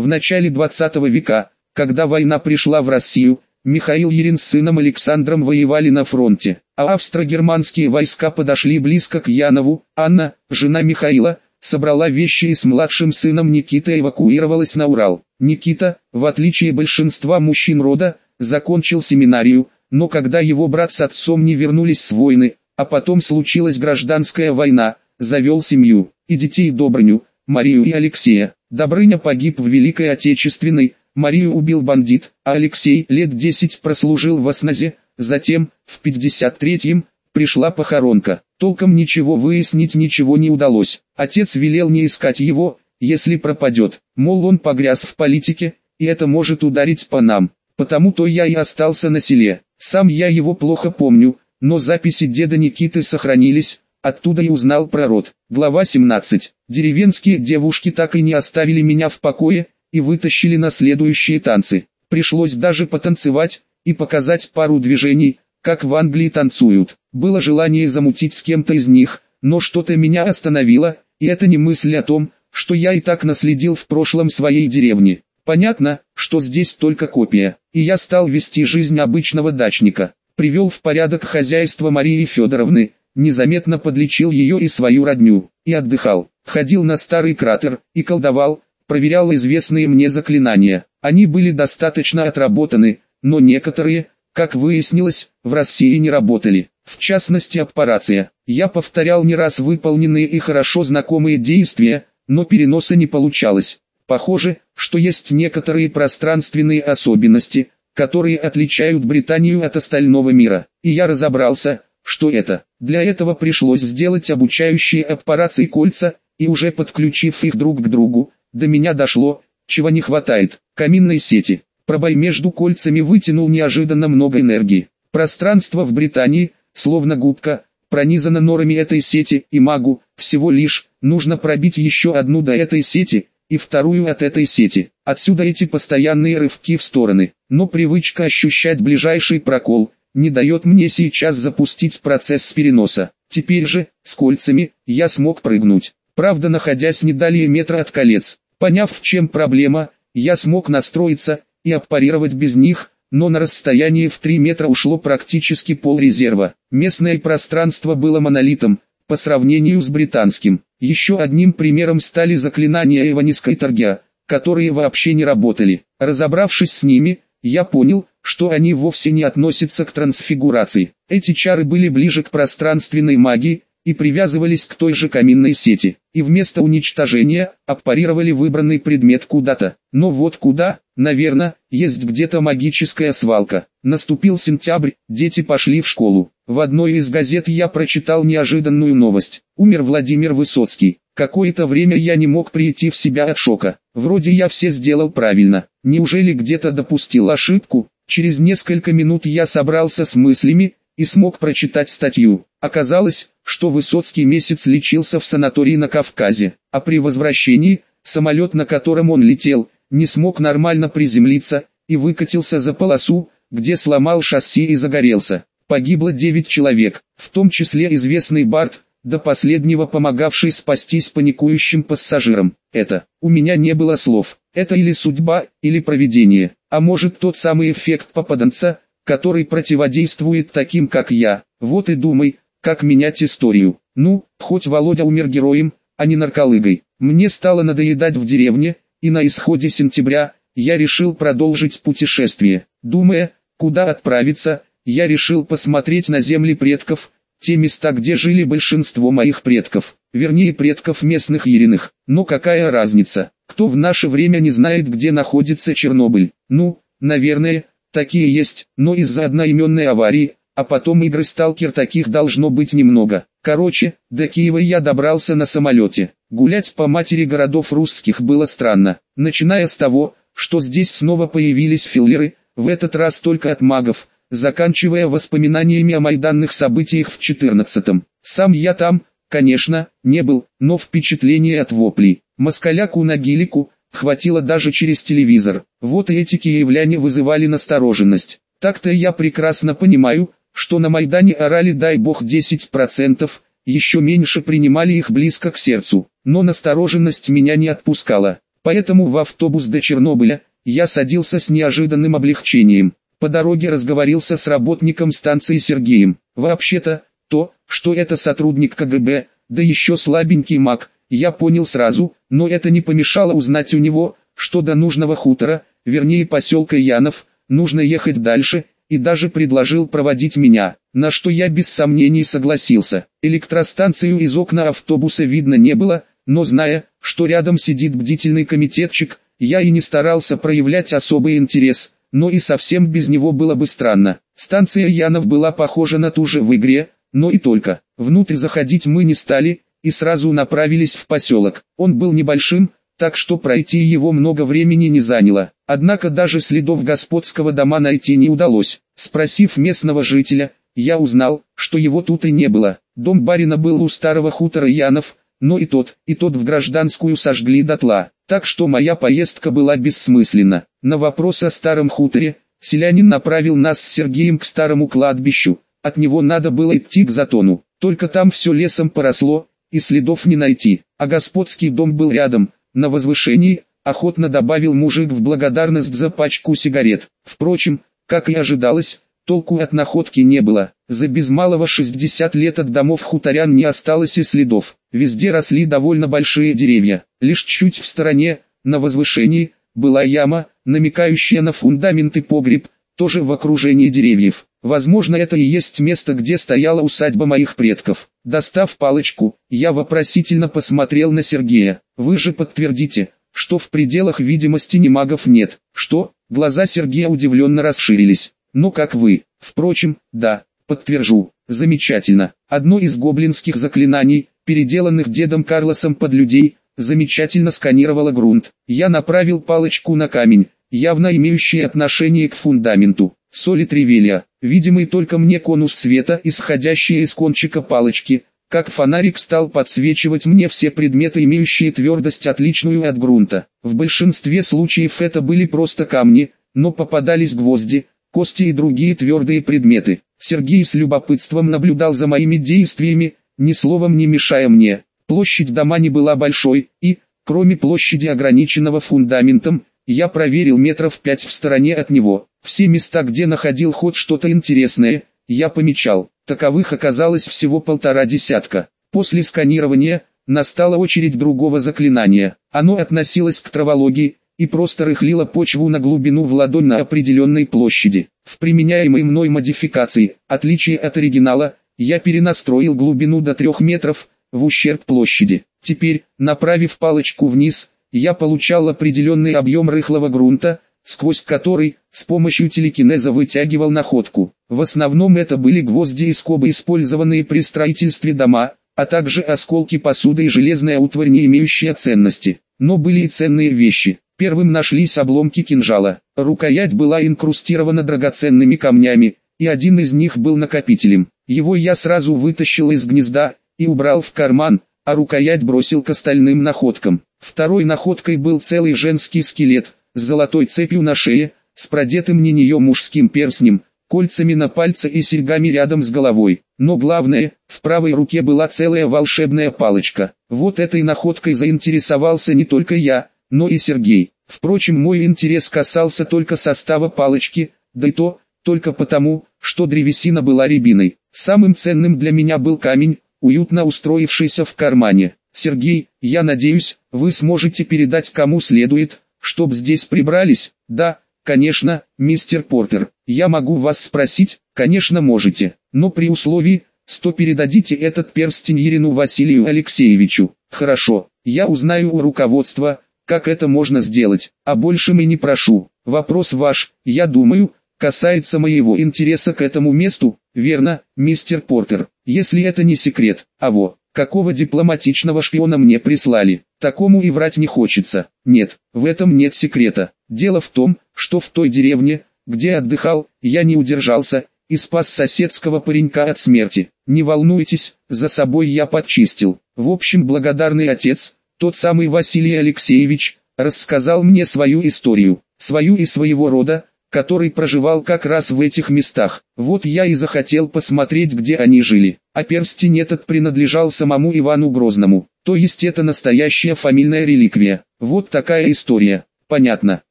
В начале 20 века, когда война пришла в Россию, Михаил Ерин с сыном Александром воевали на фронте, а австро-германские войска подошли близко к Янову. Анна, жена Михаила, собрала вещи и с младшим сыном Никитой эвакуировалась на Урал. Никита, в отличие большинства мужчин рода, закончил семинарию, но когда его брат с отцом не вернулись с войны, а потом случилась гражданская война, завел семью, и детей Добрыню, Марию и Алексея. Добрыня погиб в Великой Отечественной, Марию убил бандит, а Алексей лет 10 прослужил в осназе, затем, в 53-м, пришла похоронка. Толком ничего выяснить ничего не удалось. Отец велел не искать его, если пропадет. Мол он погряз в политике, и это может ударить по нам. Потому-то я и остался на селе. Сам я его плохо помню, но записи деда Никиты сохранились, оттуда и узнал про род. Глава 17. Деревенские девушки так и не оставили меня в покое, и вытащили на следующие танцы. Пришлось даже потанцевать, и показать пару движений, как в Англии танцуют. Было желание замутить с кем-то из них, но что-то меня остановило, и это не мысль о том, что я и так наследил в прошлом своей деревне. Понятно, что здесь только копия, и я стал вести жизнь обычного дачника. Привел в порядок хозяйство Марии Федоровны, незаметно подлечил ее и свою родню, и отдыхал. Ходил на старый кратер, и колдовал, проверял известные мне заклинания. Они были достаточно отработаны, но некоторые, как выяснилось, в России не работали. В частности аппарация. Я повторял не раз выполненные и хорошо знакомые действия, но переноса не получалось. Похоже, что есть некоторые пространственные особенности, которые отличают Британию от остального мира. И я разобрался, что это. Для этого пришлось сделать обучающие аппарации кольца, и уже подключив их друг к другу, до меня дошло, чего не хватает, каминной сети. Пробой между кольцами вытянул неожиданно много энергии. Пространство в Британии, словно губка, пронизано норами этой сети, и магу, всего лишь, нужно пробить еще одну до этой сети, и вторую от этой сети. Отсюда эти постоянные рывки в стороны. Но привычка ощущать ближайший прокол, не дает мне сейчас запустить процесс переноса. Теперь же, с кольцами, я смог прыгнуть. Правда находясь не далее метра от колец. Поняв в чем проблема, я смог настроиться, и аппарировать без них, но на расстоянии в 3 метра ушло практически пол резерва. Местное пространство было монолитом, по сравнению с британским. Еще одним примером стали заклинания Иваниска и Торгя, которые вообще не работали. Разобравшись с ними, я понял, что они вовсе не относятся к трансфигурации. Эти чары были ближе к пространственной магии, и привязывались к той же каминной сети, и вместо уничтожения, аппарировали выбранный предмет куда-то. Но вот куда, наверное, есть где-то магическая свалка. Наступил сентябрь, дети пошли в школу. В одной из газет я прочитал неожиданную новость. Умер Владимир Высоцкий. Какое-то время я не мог прийти в себя от шока. Вроде я все сделал правильно. Неужели где-то допустил ошибку? Через несколько минут я собрался с мыслями, и смог прочитать статью. Оказалось, что Высоцкий месяц лечился в санатории на Кавказе, а при возвращении, самолет на котором он летел, не смог нормально приземлиться, и выкатился за полосу, где сломал шасси и загорелся. Погибло 9 человек, в том числе известный Барт, до последнего помогавший спастись паникующим пассажирам. Это, у меня не было слов, это или судьба, или провидение, а может тот самый эффект попаданца, который противодействует таким как я. Вот и думай, как менять историю. Ну, хоть Володя умер героем, а не нарколыгой. Мне стало надоедать в деревне, и на исходе сентября, я решил продолжить путешествие. Думая, куда отправиться, я решил посмотреть на земли предков, те места, где жили большинство моих предков, вернее предков местных ериных. Но какая разница, кто в наше время не знает, где находится Чернобыль? Ну, наверное, Такие есть, но из-за одноименной аварии, а потом игры сталкер таких должно быть немного. Короче, до Киева я добрался на самолете. Гулять по матери городов русских было странно, начиная с того, что здесь снова появились филлеры, в этот раз только от магов, заканчивая воспоминаниями о майданных событиях в 14-м. Сам я там, конечно, не был, но впечатление от воплей. Москаляку на гелику, хватило даже через телевизор. Вот и эти киевляне вызывали настороженность. Так-то я прекрасно понимаю, что на Майдане орали дай бог 10%, еще меньше принимали их близко к сердцу. Но настороженность меня не отпускала. Поэтому в автобус до Чернобыля я садился с неожиданным облегчением. По дороге разговорился с работником станции Сергеем. Вообще-то, то, что это сотрудник КГБ, да еще слабенький маг, я понял сразу, но это не помешало узнать у него, что до нужного хутора, вернее поселка Янов, нужно ехать дальше, и даже предложил проводить меня, на что я без сомнений согласился. Электростанцию из окна автобуса видно не было, но зная, что рядом сидит бдительный комитетчик, я и не старался проявлять особый интерес, но и совсем без него было бы странно. Станция Янов была похожа на ту же в игре, но и только. Внутрь заходить мы не стали, и сразу направились в поселок. Он был небольшим, так что пройти его много времени не заняло. Однако даже следов господского дома найти не удалось. Спросив местного жителя, я узнал, что его тут и не было. Дом барина был у старого хутора Янов, но и тот, и тот в гражданскую сожгли дотла. Так что моя поездка была бессмысленна. На вопрос о старом хуторе, селянин направил нас с Сергеем к старому кладбищу. От него надо было идти к затону. Только там все лесом поросло, и следов не найти. А господский дом был рядом, на возвышении, охотно добавил мужик в благодарность за пачку сигарет. Впрочем, как и ожидалось, толку от находки не было. За без малого 60 лет от домов хуторян не осталось и следов. Везде росли довольно большие деревья. Лишь чуть в стороне, на возвышении, была яма, намекающая на фундамент и погреб, тоже в окружении деревьев. Возможно это и есть место, где стояла усадьба моих предков. Достав палочку, я вопросительно посмотрел на Сергея. Вы же подтвердите, что в пределах видимости ни магов нет. Что? Глаза Сергея удивленно расширились. Ну как вы? Впрочем, да, подтвержу. Замечательно. Одно из гоблинских заклинаний, переделанных дедом Карлосом под людей, замечательно сканировало грунт. Я направил палочку на камень, явно имеющий отношение к фундаменту. Соли тревелья, видимый только мне конус света, исходящий из кончика палочки, как фонарик стал подсвечивать мне все предметы, имеющие твердость отличную от грунта. В большинстве случаев это были просто камни, но попадались гвозди, кости и другие твердые предметы. Сергей с любопытством наблюдал за моими действиями, ни словом не мешая мне. Площадь дома не была большой, и, кроме площади ограниченного фундаментом, я проверил метров пять в стороне от него. Все места, где находил хоть что-то интересное, я помечал. Таковых оказалось всего полтора десятка. После сканирования, настала очередь другого заклинания. Оно относилось к травологии, и просто рыхлило почву на глубину в ладонь на определенной площади. В применяемой мной модификации, отличие от оригинала, я перенастроил глубину до 3 метров, в ущерб площади. Теперь, направив палочку вниз, я получал определенный объем рыхлого грунта, сквозь который, с помощью телекинеза вытягивал находку. В основном это были гвозди и скобы, использованные при строительстве дома, а также осколки посуды и железная утварь, не имеющая ценности. Но были и ценные вещи. Первым нашлись обломки кинжала. Рукоять была инкрустирована драгоценными камнями, и один из них был накопителем. Его я сразу вытащил из гнезда и убрал в карман, а рукоять бросил к остальным находкам. Второй находкой был целый женский скелет, с золотой цепью на шее, с продетым не нее мужским перстнем, кольцами на пальце и серьгами рядом с головой. Но главное, в правой руке была целая волшебная палочка. Вот этой находкой заинтересовался не только я, но и Сергей. Впрочем, мой интерес касался только состава палочки, да и то, только потому, что древесина была рябиной. Самым ценным для меня был камень, уютно устроившийся в кармане. Сергей, я надеюсь, вы сможете передать кому следует, чтоб здесь прибрались? Да, конечно, мистер Портер. Я могу вас спросить? Конечно можете. Но при условии, что передадите этот перстень Ерину Василию Алексеевичу. Хорошо, я узнаю у руководства, как это можно сделать, а больше и не прошу. Вопрос ваш, я думаю, касается моего интереса к этому месту, верно, мистер Портер, если это не секрет, а во, какого дипломатичного шпиона мне прислали, такому и врать не хочется, нет, в этом нет секрета, дело в том, что в той деревне, где отдыхал, я не удержался, и спас соседского паренька от смерти, не волнуйтесь, за собой я подчистил, в общем благодарный отец, тот самый Василий Алексеевич, рассказал мне свою историю, свою и своего рода, который проживал как раз в этих местах. Вот я и захотел посмотреть, где они жили. А перстень этот принадлежал самому Ивану Грозному. То есть это настоящая фамильная реликвия. Вот такая история. Понятно.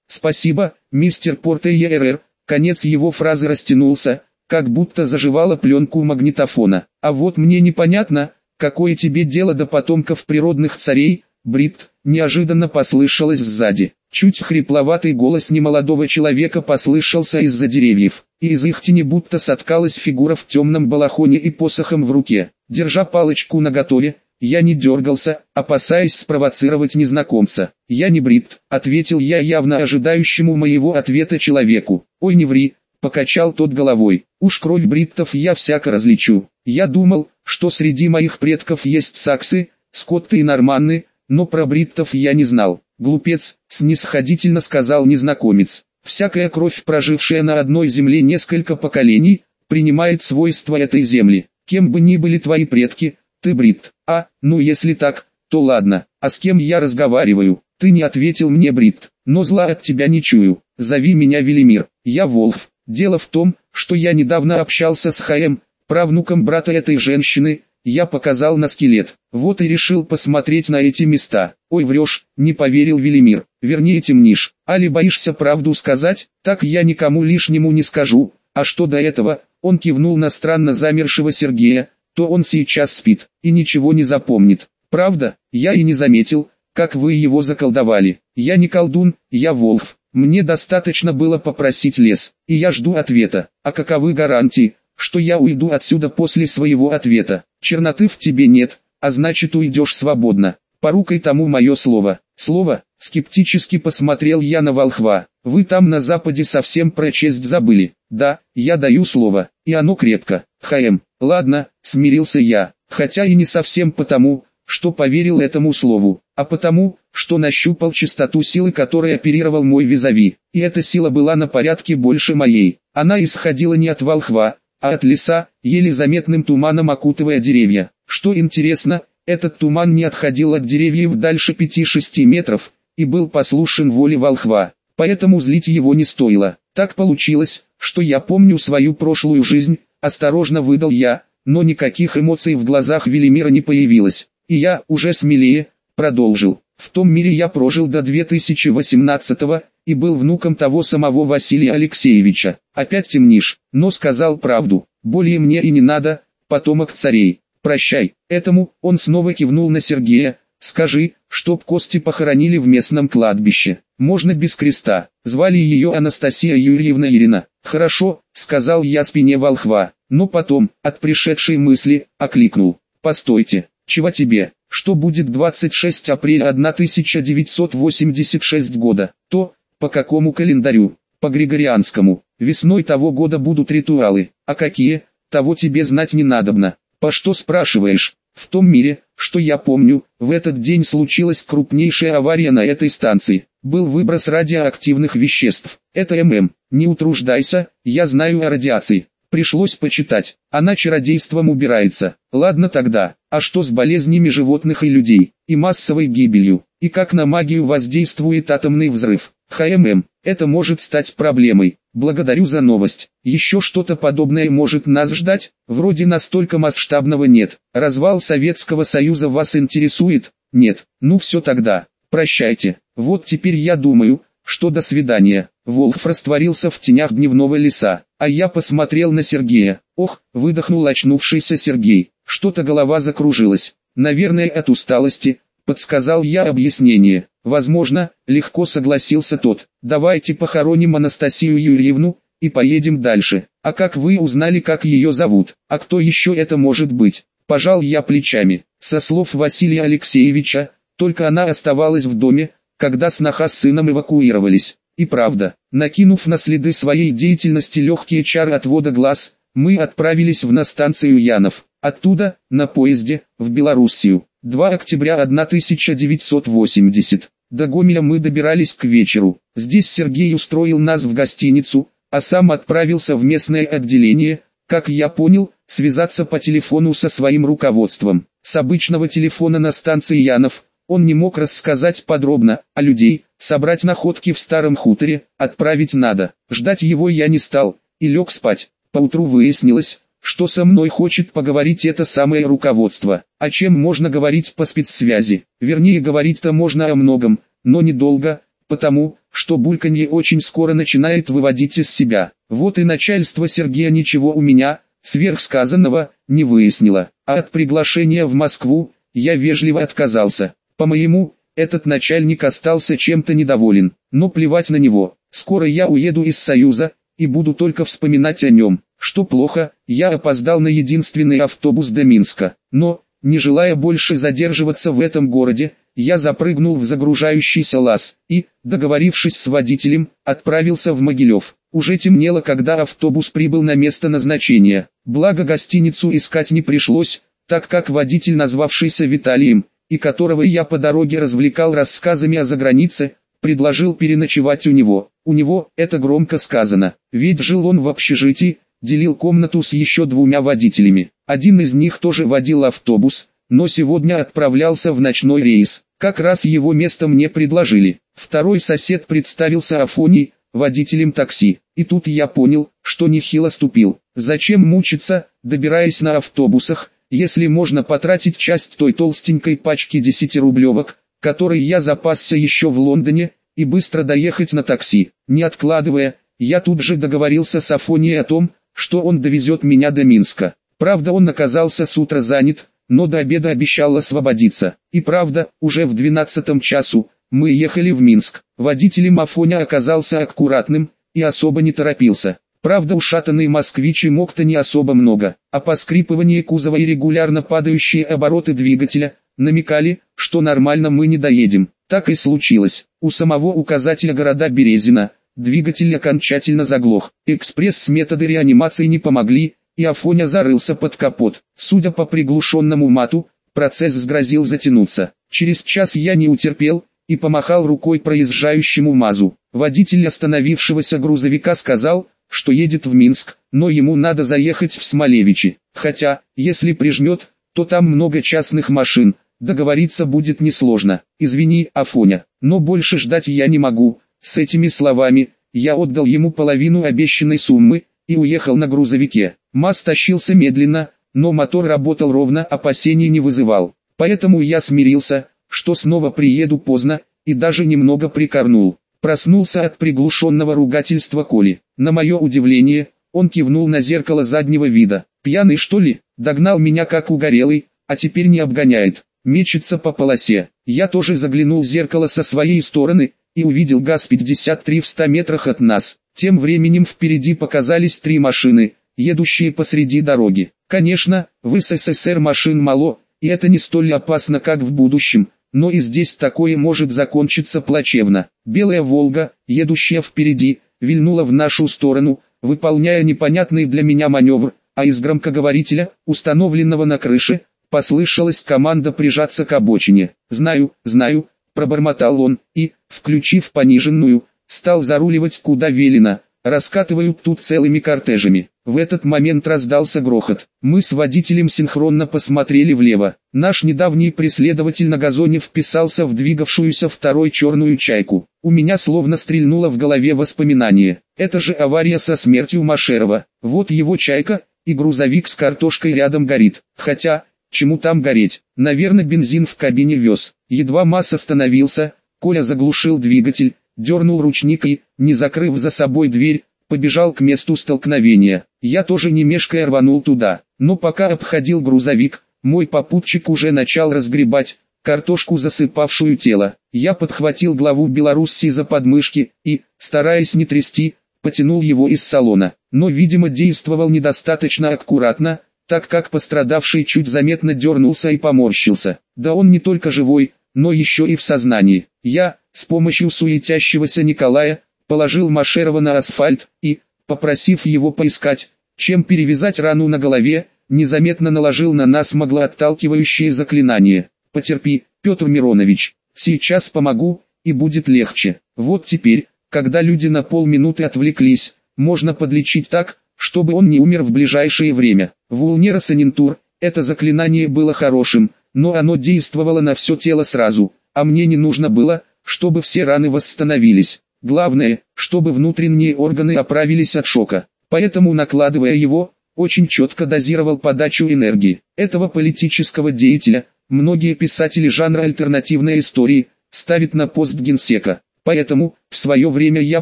Спасибо, мистер Портейерер. Конец его фразы растянулся, как будто заживала пленку магнитофона. А вот мне непонятно, какое тебе дело до потомков природных царей, Брит, неожиданно послышалось сзади. Чуть хрипловатый голос немолодого человека послышался из-за деревьев, и из их тени будто соткалась фигура в темном балахоне и посохом в руке. Держа палочку наготове, я не дергался, опасаясь спровоцировать незнакомца. «Я не Брит», — ответил я явно ожидающему моего ответа человеку. «Ой, не ври», — покачал тот головой. «Уж кровь бриттов я всяко различу. Я думал, что среди моих предков есть саксы, скотты и норманны, но про бриттов я не знал. Глупец, снисходительно сказал незнакомец. Всякая кровь, прожившая на одной земле несколько поколений, принимает свойства этой земли. Кем бы ни были твои предки, ты брит. А, ну если так, то ладно. А с кем я разговариваю? Ты не ответил мне, брит. Но зла от тебя не чую. Зови меня Велимир. Я Волф. Дело в том, что я недавно общался с Хаем, правнуком брата этой женщины, я показал на скелет. Вот и решил посмотреть на эти места. Ой, врешь, не поверил Велимир. Вернее темнишь. Али боишься правду сказать? Так я никому лишнему не скажу. А что до этого? Он кивнул на странно замершего Сергея. То он сейчас спит и ничего не запомнит. Правда, я и не заметил, как вы его заколдовали. Я не колдун, я волк. Мне достаточно было попросить лес, и я жду ответа. А каковы гарантии, что я уйду отсюда после своего ответа? Черноты в тебе нет, а значит уйдешь свободно. Порукой тому мое слово. Слово, скептически посмотрел я на волхва. Вы там на западе совсем про честь забыли. Да, я даю слово, и оно крепко. ХМ, ладно, смирился я, хотя и не совсем потому, что поверил этому слову, а потому, что нащупал чистоту силы, которой оперировал мой визави. И эта сила была на порядке больше моей. Она исходила не от волхва, а от леса, еле заметным туманом окутывая деревья. Что интересно, этот туман не отходил от деревьев дальше 5-6 метров, и был послушен воле волхва, поэтому злить его не стоило. Так получилось, что я помню свою прошлую жизнь, осторожно выдал я, но никаких эмоций в глазах Велимира не появилось, и я, уже смелее, продолжил. В том мире я прожил до 2018 года и был внуком того самого Василия Алексеевича. Опять темнишь, но сказал правду, более мне и не надо, потомок царей. Прощай, этому, он снова кивнул на Сергея, скажи, чтоб кости похоронили в местном кладбище. Можно без креста. Звали ее Анастасия Юрьевна Ирина. Хорошо, сказал я спине волхва, но потом, от пришедшей мысли, окликнул. Постойте, чего тебе? Что будет 26 апреля 1986 года? То, по какому календарю? По Григорианскому. Весной того года будут ритуалы. А какие? Того тебе знать не надобно. По что спрашиваешь? В том мире, что я помню, в этот день случилась крупнейшая авария на этой станции. Был выброс радиоактивных веществ. Это ММ. Не утруждайся, я знаю о радиации. Пришлось почитать. Она чародейством убирается. Ладно тогда. А что с болезнями животных и людей? И массовой гибелью? И как на магию воздействует атомный взрыв? ХММ, это может стать проблемой. Благодарю за новость. Еще что-то подобное может нас ждать? Вроде настолько масштабного нет. Развал Советского Союза вас интересует? Нет. Ну все тогда. Прощайте. Вот теперь я думаю, что до свидания. Волф растворился в тенях дневного леса, а я посмотрел на Сергея. Ох, выдохнул очнувшийся Сергей. Что-то голова закружилась. Наверное от усталости, подсказал я объяснение. Возможно, легко согласился тот. Давайте похороним Анастасию Юрьевну, и поедем дальше. А как вы узнали, как ее зовут? А кто еще это может быть? Пожал я плечами. Со слов Василия Алексеевича, только она оставалась в доме, когда сноха с сыном эвакуировались. И правда, накинув на следы своей деятельности легкие чары отвода глаз, мы отправились в на станцию Янов. Оттуда, на поезде, в Белоруссию. 2 октября 1980. До Гомеля мы добирались к вечеру. Здесь Сергей устроил нас в гостиницу, а сам отправился в местное отделение, как я понял, связаться по телефону со своим руководством. С обычного телефона на станции Янов, он не мог рассказать подробно, а людей, собрать находки в старом хуторе, отправить надо. Ждать его я не стал, и лег спать. Поутру выяснилось, что со мной хочет поговорить это самое руководство. О чем можно говорить по спецсвязи? Вернее говорить-то можно о многом, но недолго, потому, что бульканье очень скоро начинает выводить из себя. Вот и начальство Сергея ничего у меня, сверхсказанного, не выяснило. А от приглашения в Москву, я вежливо отказался. По-моему, этот начальник остался чем-то недоволен, но плевать на него. Скоро я уеду из Союза, и буду только вспоминать о нем. Что плохо, я опоздал на единственный автобус до Минска. Но, не желая больше задерживаться в этом городе, я запрыгнул в загружающийся лаз и, договорившись с водителем, отправился в Могилев. Уже темнело, когда автобус прибыл на место назначения. Благо гостиницу искать не пришлось, так как водитель, назвавшийся Виталием, и которого я по дороге развлекал рассказами о загранице, предложил переночевать у него. У него, это громко сказано, ведь жил он в общежитии, делил комнату с еще двумя водителями. Один из них тоже водил автобус, но сегодня отправлялся в ночной рейс. Как раз его место мне предложили. Второй сосед представился Афоний, водителем такси. И тут я понял, что нехило ступил. Зачем мучиться, добираясь на автобусах, если можно потратить часть той толстенькой пачки 10-рублевок, которой я запасся еще в Лондоне, и быстро доехать на такси. Не откладывая, я тут же договорился с Афонией о том, что он довезет меня до Минска. Правда он оказался с утра занят, но до обеда обещал освободиться. И правда, уже в 12 часу, мы ехали в Минск. Водителем Афоня оказался аккуратным, и особо не торопился. Правда ушатанный москвич и мог-то не особо много, а поскрипывание кузова и регулярно падающие обороты двигателя, намекали, что нормально мы не доедем. Так и случилось. У самого указателя города Березина, двигатель окончательно заглох. Экспресс-методы реанимации не помогли, и Афоня зарылся под капот. Судя по приглушенному мату, процесс сгрозил затянуться. Через час я не утерпел, и помахал рукой проезжающему МАЗу. Водитель остановившегося грузовика сказал, что едет в Минск, но ему надо заехать в Смолевичи. Хотя, если прижмет, то там много частных машин, договориться будет несложно. Извини, Афоня, но больше ждать я не могу. С этими словами, я отдал ему половину обещанной суммы, и уехал на грузовике. МАЗ тащился медленно, но мотор работал ровно, опасений не вызывал. Поэтому я смирился, что снова приеду поздно, и даже немного прикорнул. Проснулся от приглушенного ругательства Коли. На мое удивление, он кивнул на зеркало заднего вида. Пьяный что ли? Догнал меня как угорелый, а теперь не обгоняет. Мечется по полосе. Я тоже заглянул в зеркало со своей стороны, и увидел ГАЗ-53 в 100 метрах от нас. Тем временем впереди показались три машины, едущие посреди дороги. Конечно, в СССР машин мало, и это не столь опасно как в будущем, но и здесь такое может закончиться плачевно. Белая «Волга», едущая впереди, вильнула в нашу сторону, выполняя непонятный для меня маневр, а из громкоговорителя, установленного на крыше, послышалась команда прижаться к обочине. «Знаю, знаю», — пробормотал он, и, включив пониженную, стал заруливать куда велено, раскатывают тут целыми кортежами. В этот момент раздался грохот. Мы с водителем синхронно посмотрели влево. Наш недавний преследователь на газоне вписался в двигавшуюся второй черную чайку. У меня словно стрельнуло в голове воспоминание. Это же авария со смертью Машерова. Вот его чайка, и грузовик с картошкой рядом горит. Хотя, чему там гореть? Наверное бензин в кабине вез. Едва масс остановился, Коля заглушил двигатель, дернул ручник и, не закрыв за собой дверь, побежал к месту столкновения. Я тоже не мешкая рванул туда, но пока обходил грузовик, мой попутчик уже начал разгребать картошку, засыпавшую тело. Я подхватил главу Белоруссии за подмышки и, стараясь не трясти, потянул его из салона, но, видимо, действовал недостаточно аккуратно, так как пострадавший чуть заметно дернулся и поморщился. Да он не только живой, но еще и в сознании. Я, с помощью суетящегося Николая, положил Машерова на асфальт и, попросив его поискать, чем перевязать рану на голове, незаметно наложил на нас моглоотталкивающее заклинание. «Потерпи, Петр Миронович, сейчас помогу, и будет легче». Вот теперь, когда люди на полминуты отвлеклись, можно подлечить так, чтобы он не умер в ближайшее время. В Улнера Санинтур, это заклинание было хорошим, но оно действовало на все тело сразу, а мне не нужно было, чтобы все раны восстановились. Главное, чтобы внутренние органы оправились от шока. Поэтому накладывая его, очень четко дозировал подачу энергии. Этого политического деятеля, многие писатели жанра альтернативной истории, ставят на пост генсека. Поэтому, в свое время я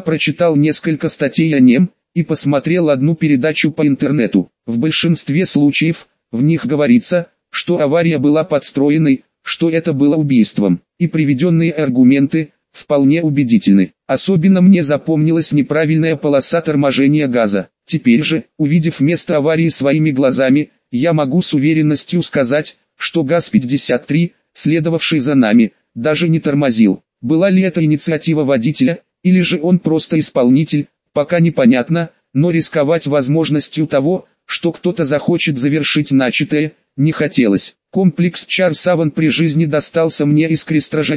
прочитал несколько статей о нем, и посмотрел одну передачу по интернету. В большинстве случаев, в них говорится, что авария была подстроенной, что это было убийством, и приведенные аргументы, вполне убедительны. Особенно мне запомнилась неправильная полоса торможения газа. Теперь же, увидев место аварии своими глазами, я могу с уверенностью сказать, что ГАЗ-53, следовавший за нами, даже не тормозил. Была ли это инициатива водителя, или же он просто исполнитель, пока непонятно, но рисковать возможностью того, что кто-то захочет завершить начатое, не хотелось. Комплекс Чар-Саван при жизни достался мне из Крестража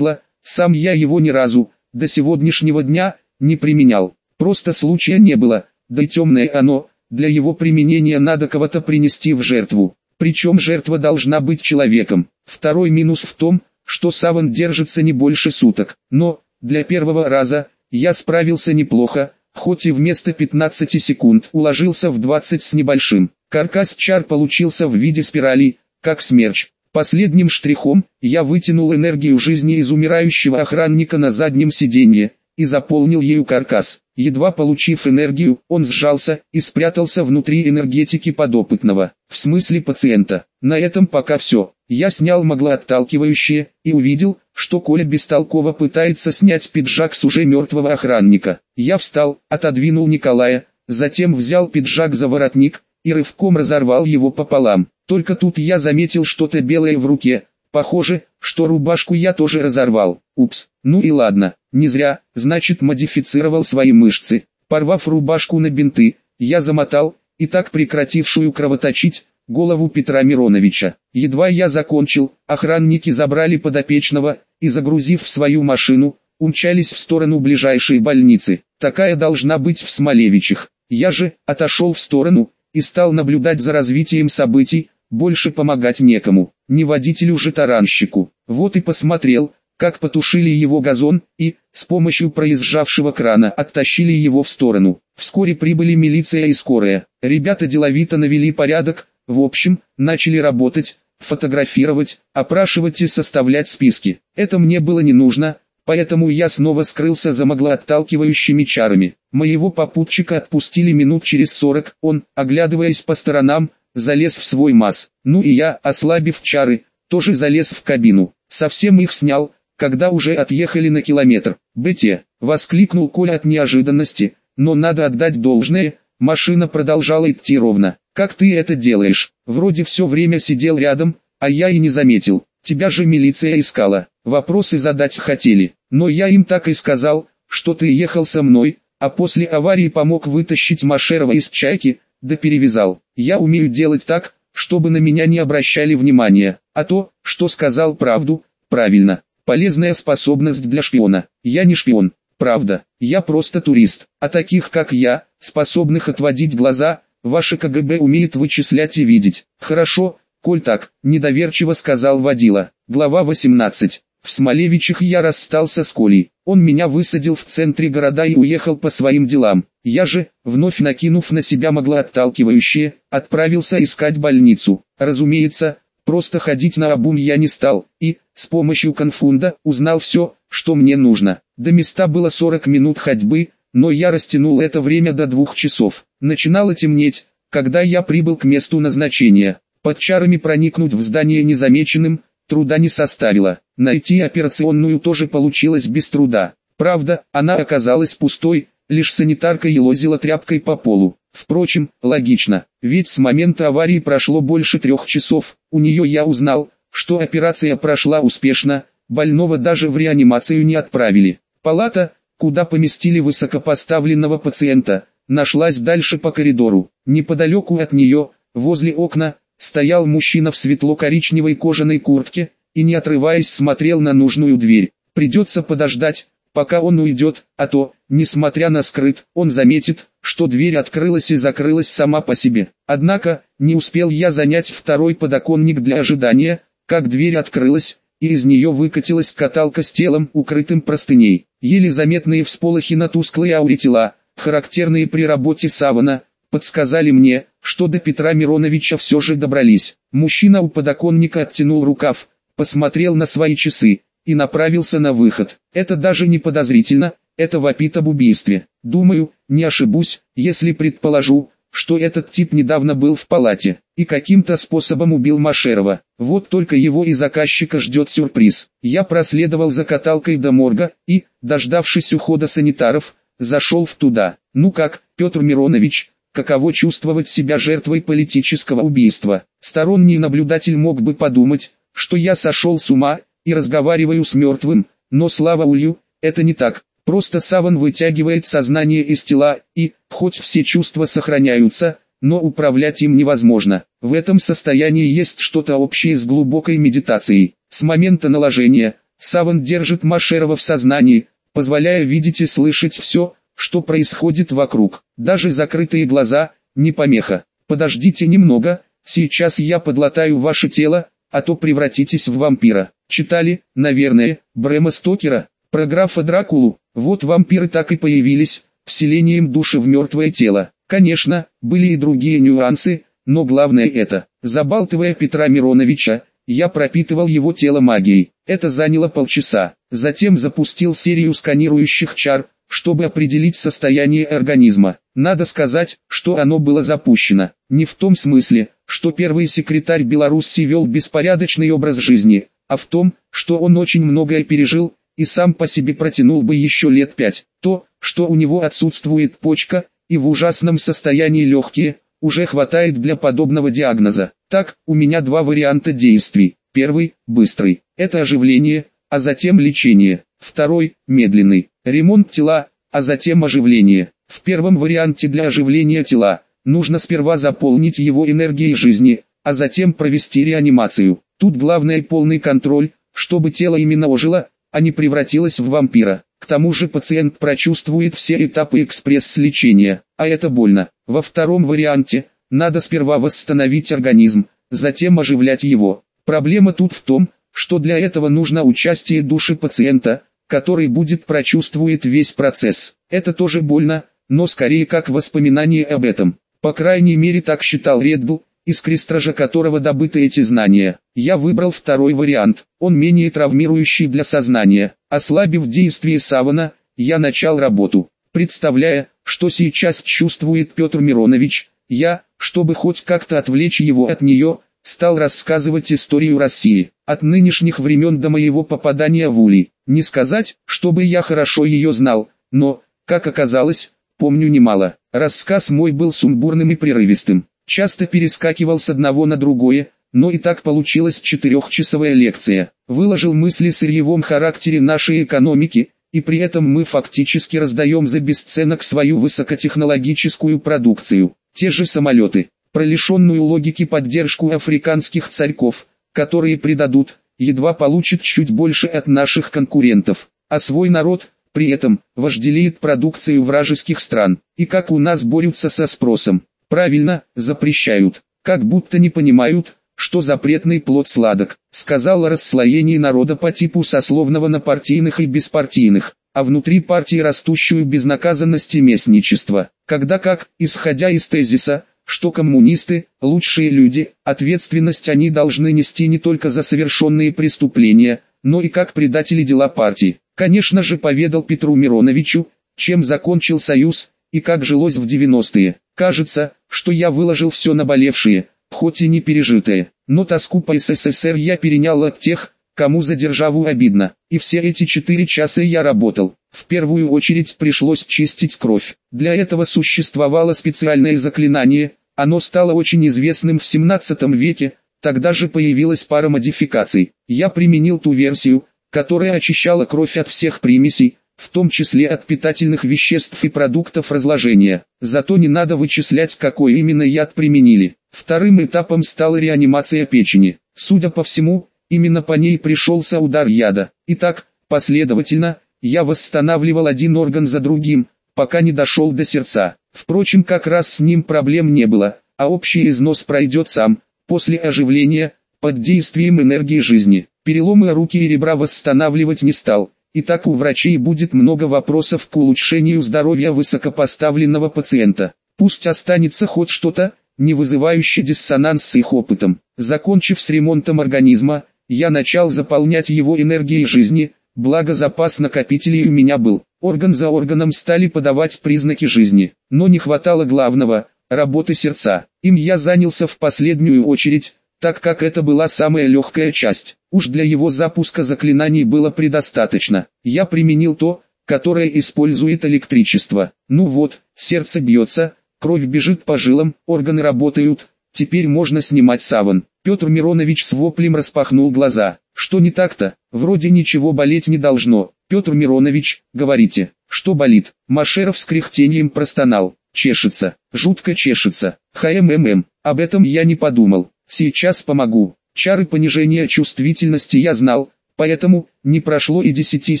сам я его ни разу, до сегодняшнего дня, не применял. Просто случая не было, да и темное оно, для его применения надо кого-то принести в жертву. Причем жертва должна быть человеком. Второй минус в том, что саван держится не больше суток. Но, для первого раза, я справился неплохо, хоть и вместо 15 секунд уложился в 20 с небольшим. Каркас чар получился в виде спирали, как смерч. Последним штрихом, я вытянул энергию жизни из умирающего охранника на заднем сиденье, и заполнил ею каркас. Едва получив энергию, он сжался и спрятался внутри энергетики подопытного, в смысле пациента. На этом пока все. Я снял моглоотталкивающее и увидел, что Коля бестолково пытается снять пиджак с уже мертвого охранника. Я встал, отодвинул Николая, затем взял пиджак за воротник и рывком разорвал его пополам. Только тут я заметил что-то белое в руке, Похоже, что рубашку я тоже разорвал. Упс, ну и ладно, не зря, значит модифицировал свои мышцы. Порвав рубашку на бинты, я замотал, и так прекратившую кровоточить, голову Петра Мироновича. Едва я закончил, охранники забрали подопечного, и загрузив в свою машину, умчались в сторону ближайшей больницы. Такая должна быть в Смолевичах. Я же, отошел в сторону, и стал наблюдать за развитием событий, больше помогать некому, не водителю же таранщику. Вот и посмотрел, как потушили его газон, и, с помощью проезжавшего крана, оттащили его в сторону. Вскоре прибыли милиция и скорая. Ребята деловито навели порядок, в общем, начали работать, фотографировать, опрашивать и составлять списки. Это мне было не нужно, поэтому я снова скрылся за моглоотталкивающими чарами. Моего попутчика отпустили минут через сорок, он, оглядываясь по сторонам, залез в свой масс. Ну и я, ослабив чары, тоже залез в кабину. Совсем их снял, когда уже отъехали на километр. «БТ!» — воскликнул Коля от неожиданности, но надо отдать должное, машина продолжала идти ровно. «Как ты это делаешь? Вроде все время сидел рядом, а я и не заметил. Тебя же милиция искала, вопросы задать хотели, но я им так и сказал, что ты ехал со мной, а после аварии помог вытащить Машерова из чайки, да перевязал. Я умею делать так, чтобы на меня не обращали внимания, а то, что сказал правду, правильно. Полезная способность для шпиона. Я не шпион, правда, я просто турист. А таких как я, способных отводить глаза, ваше КГБ умеет вычислять и видеть. Хорошо, коль так, недоверчиво сказал водила. Глава 18. В Смолевичах я расстался с Колей. Он меня высадил в центре города и уехал по своим делам. Я же, вновь накинув на себя моглоотталкивающее, отправился искать больницу. Разумеется, просто ходить на обум я не стал, и, с помощью конфунда, узнал все, что мне нужно. До места было 40 минут ходьбы, но я растянул это время до двух часов. Начинало темнеть, когда я прибыл к месту назначения. Под чарами проникнуть в здание незамеченным, труда не составило. Найти операционную тоже получилось без труда. Правда, она оказалась пустой, лишь санитарка елозила тряпкой по полу. Впрочем, логично, ведь с момента аварии прошло больше трех часов. У нее я узнал, что операция прошла успешно, больного даже в реанимацию не отправили. Палата, куда поместили высокопоставленного пациента, нашлась дальше по коридору. Неподалеку от нее, возле окна, стоял мужчина в светло-коричневой кожаной куртке, и не отрываясь смотрел на нужную дверь. Придется подождать, пока он уйдет, а то, несмотря на скрыт, он заметит, что дверь открылась и закрылась сама по себе. Однако, не успел я занять второй подоконник для ожидания, как дверь открылась, и из нее выкатилась каталка с телом, укрытым простыней. Еле заметные всполохи на тусклой ауре тела, характерные при работе савана, подсказали мне, что до Петра Мироновича все же добрались. Мужчина у подоконника оттянул рукав, посмотрел на свои часы и направился на выход. Это даже не подозрительно, это вопит об убийстве. Думаю, не ошибусь, если предположу, что этот тип недавно был в палате и каким-то способом убил Машерова. Вот только его и заказчика ждет сюрприз. Я проследовал за каталкой до морга и, дождавшись ухода санитаров, зашел в туда. Ну как, Петр Миронович, каково чувствовать себя жертвой политического убийства? Сторонний наблюдатель мог бы подумать, что я сошел с ума и разговариваю с мертвым, но слава улью, это не так. Просто саван вытягивает сознание из тела, и, хоть все чувства сохраняются, но управлять им невозможно. В этом состоянии есть что-то общее с глубокой медитацией. С момента наложения, саван держит Машерова в сознании, позволяя видеть и слышать все, что происходит вокруг. Даже закрытые глаза, не помеха. Подождите немного, сейчас я подлатаю ваше тело, а то превратитесь в вампира. Читали, наверное, Брэма Стокера, про графа Дракулу. Вот вампиры так и появились, вселением души в мертвое тело. Конечно, были и другие нюансы, но главное это, забалтывая Петра Мироновича, я пропитывал его тело магией. Это заняло полчаса. Затем запустил серию сканирующих чар, чтобы определить состояние организма. Надо сказать, что оно было запущено. Не в том смысле, что первый секретарь Беларуси вел беспорядочный образ жизни, а в том, что он очень многое пережил и сам по себе протянул бы еще лет пять. То, что у него отсутствует почка, и в ужасном состоянии легкие, уже хватает для подобного диагноза. Так, у меня два варианта действий. Первый – быстрый, это оживление, а затем лечение. Второй – медленный, ремонт тела, а затем оживление. В первом варианте для оживления тела, нужно сперва заполнить его энергией жизни, а затем провести реанимацию. Тут главное полный контроль, чтобы тело именно ожило, а не превратилась в вампира. К тому же пациент прочувствует все этапы экспресс-лечения, а это больно. Во втором варианте, надо сперва восстановить организм, затем оживлять его. Проблема тут в том, что для этого нужно участие души пациента, который будет прочувствует весь процесс. Это тоже больно, но скорее как воспоминание об этом. По крайней мере так считал Редбл, из крестража которого добыты эти знания. Я выбрал второй вариант, он менее травмирующий для сознания. Ослабив действие савана, я начал работу. Представляя, что сейчас чувствует Петр Миронович, я, чтобы хоть как-то отвлечь его от нее, стал рассказывать историю России, от нынешних времен до моего попадания в Ули. Не сказать, чтобы я хорошо ее знал, но, как оказалось, помню немало. Рассказ мой был сумбурным и прерывистым часто перескакивал с одного на другое, но и так получилась четырехчасовая лекция. Выложил мысли о сырьевом характере нашей экономики, и при этом мы фактически раздаем за бесценок свою высокотехнологическую продукцию. Те же самолеты, про лишенную логики поддержку африканских царьков, которые предадут, едва получат чуть больше от наших конкурентов, а свой народ, при этом, вожделеет продукцию вражеских стран, и как у нас борются со спросом. Правильно, запрещают, как будто не понимают, что запретный плод сладок, сказал о расслоении народа по типу сословного на партийных и беспартийных, а внутри партии растущую безнаказанность и местничество, когда как, исходя из тезиса, что коммунисты – лучшие люди, ответственность они должны нести не только за совершенные преступления, но и как предатели дела партии. Конечно же поведал Петру Мироновичу, чем закончил союз, и как жилось в 90-е. Кажется, что я выложил все наболевшее, хоть и не пережитое, но тоску по СССР я перенял от тех, кому за державу обидно, и все эти четыре часа я работал. В первую очередь пришлось чистить кровь. Для этого существовало специальное заклинание, оно стало очень известным в 17 веке, тогда же появилась пара модификаций. Я применил ту версию, которая очищала кровь от всех примесей, в том числе от питательных веществ и продуктов разложения. Зато не надо вычислять, какой именно яд применили. Вторым этапом стала реанимация печени. Судя по всему, именно по ней пришелся удар яда. Итак, последовательно, я восстанавливал один орган за другим, пока не дошел до сердца. Впрочем, как раз с ним проблем не было, а общий износ пройдет сам, после оживления, под действием энергии жизни. Переломы руки и ребра восстанавливать не стал, и так у врачей будет много вопросов к улучшению здоровья высокопоставленного пациента. Пусть останется хоть что-то, не вызывающее диссонанс с их опытом. Закончив с ремонтом организма, я начал заполнять его энергией жизни, благо запас накопителей у меня был. Орган за органом стали подавать признаки жизни, но не хватало главного – работы сердца. Им я занялся в последнюю очередь, так как это была самая легкая часть. Уж для его запуска заклинаний было предостаточно. Я применил то, которое использует электричество. Ну вот, сердце бьется, кровь бежит по жилам, органы работают, теперь можно снимать саван. Петр Миронович с воплем распахнул глаза. Что не так-то? Вроде ничего болеть не должно. Петр Миронович, говорите, что болит? Машеров с кряхтением простонал. Чешется, жутко чешется. ХМММ, об этом я не подумал. Сейчас помогу. Чары понижения чувствительности я знал, поэтому, не прошло и 10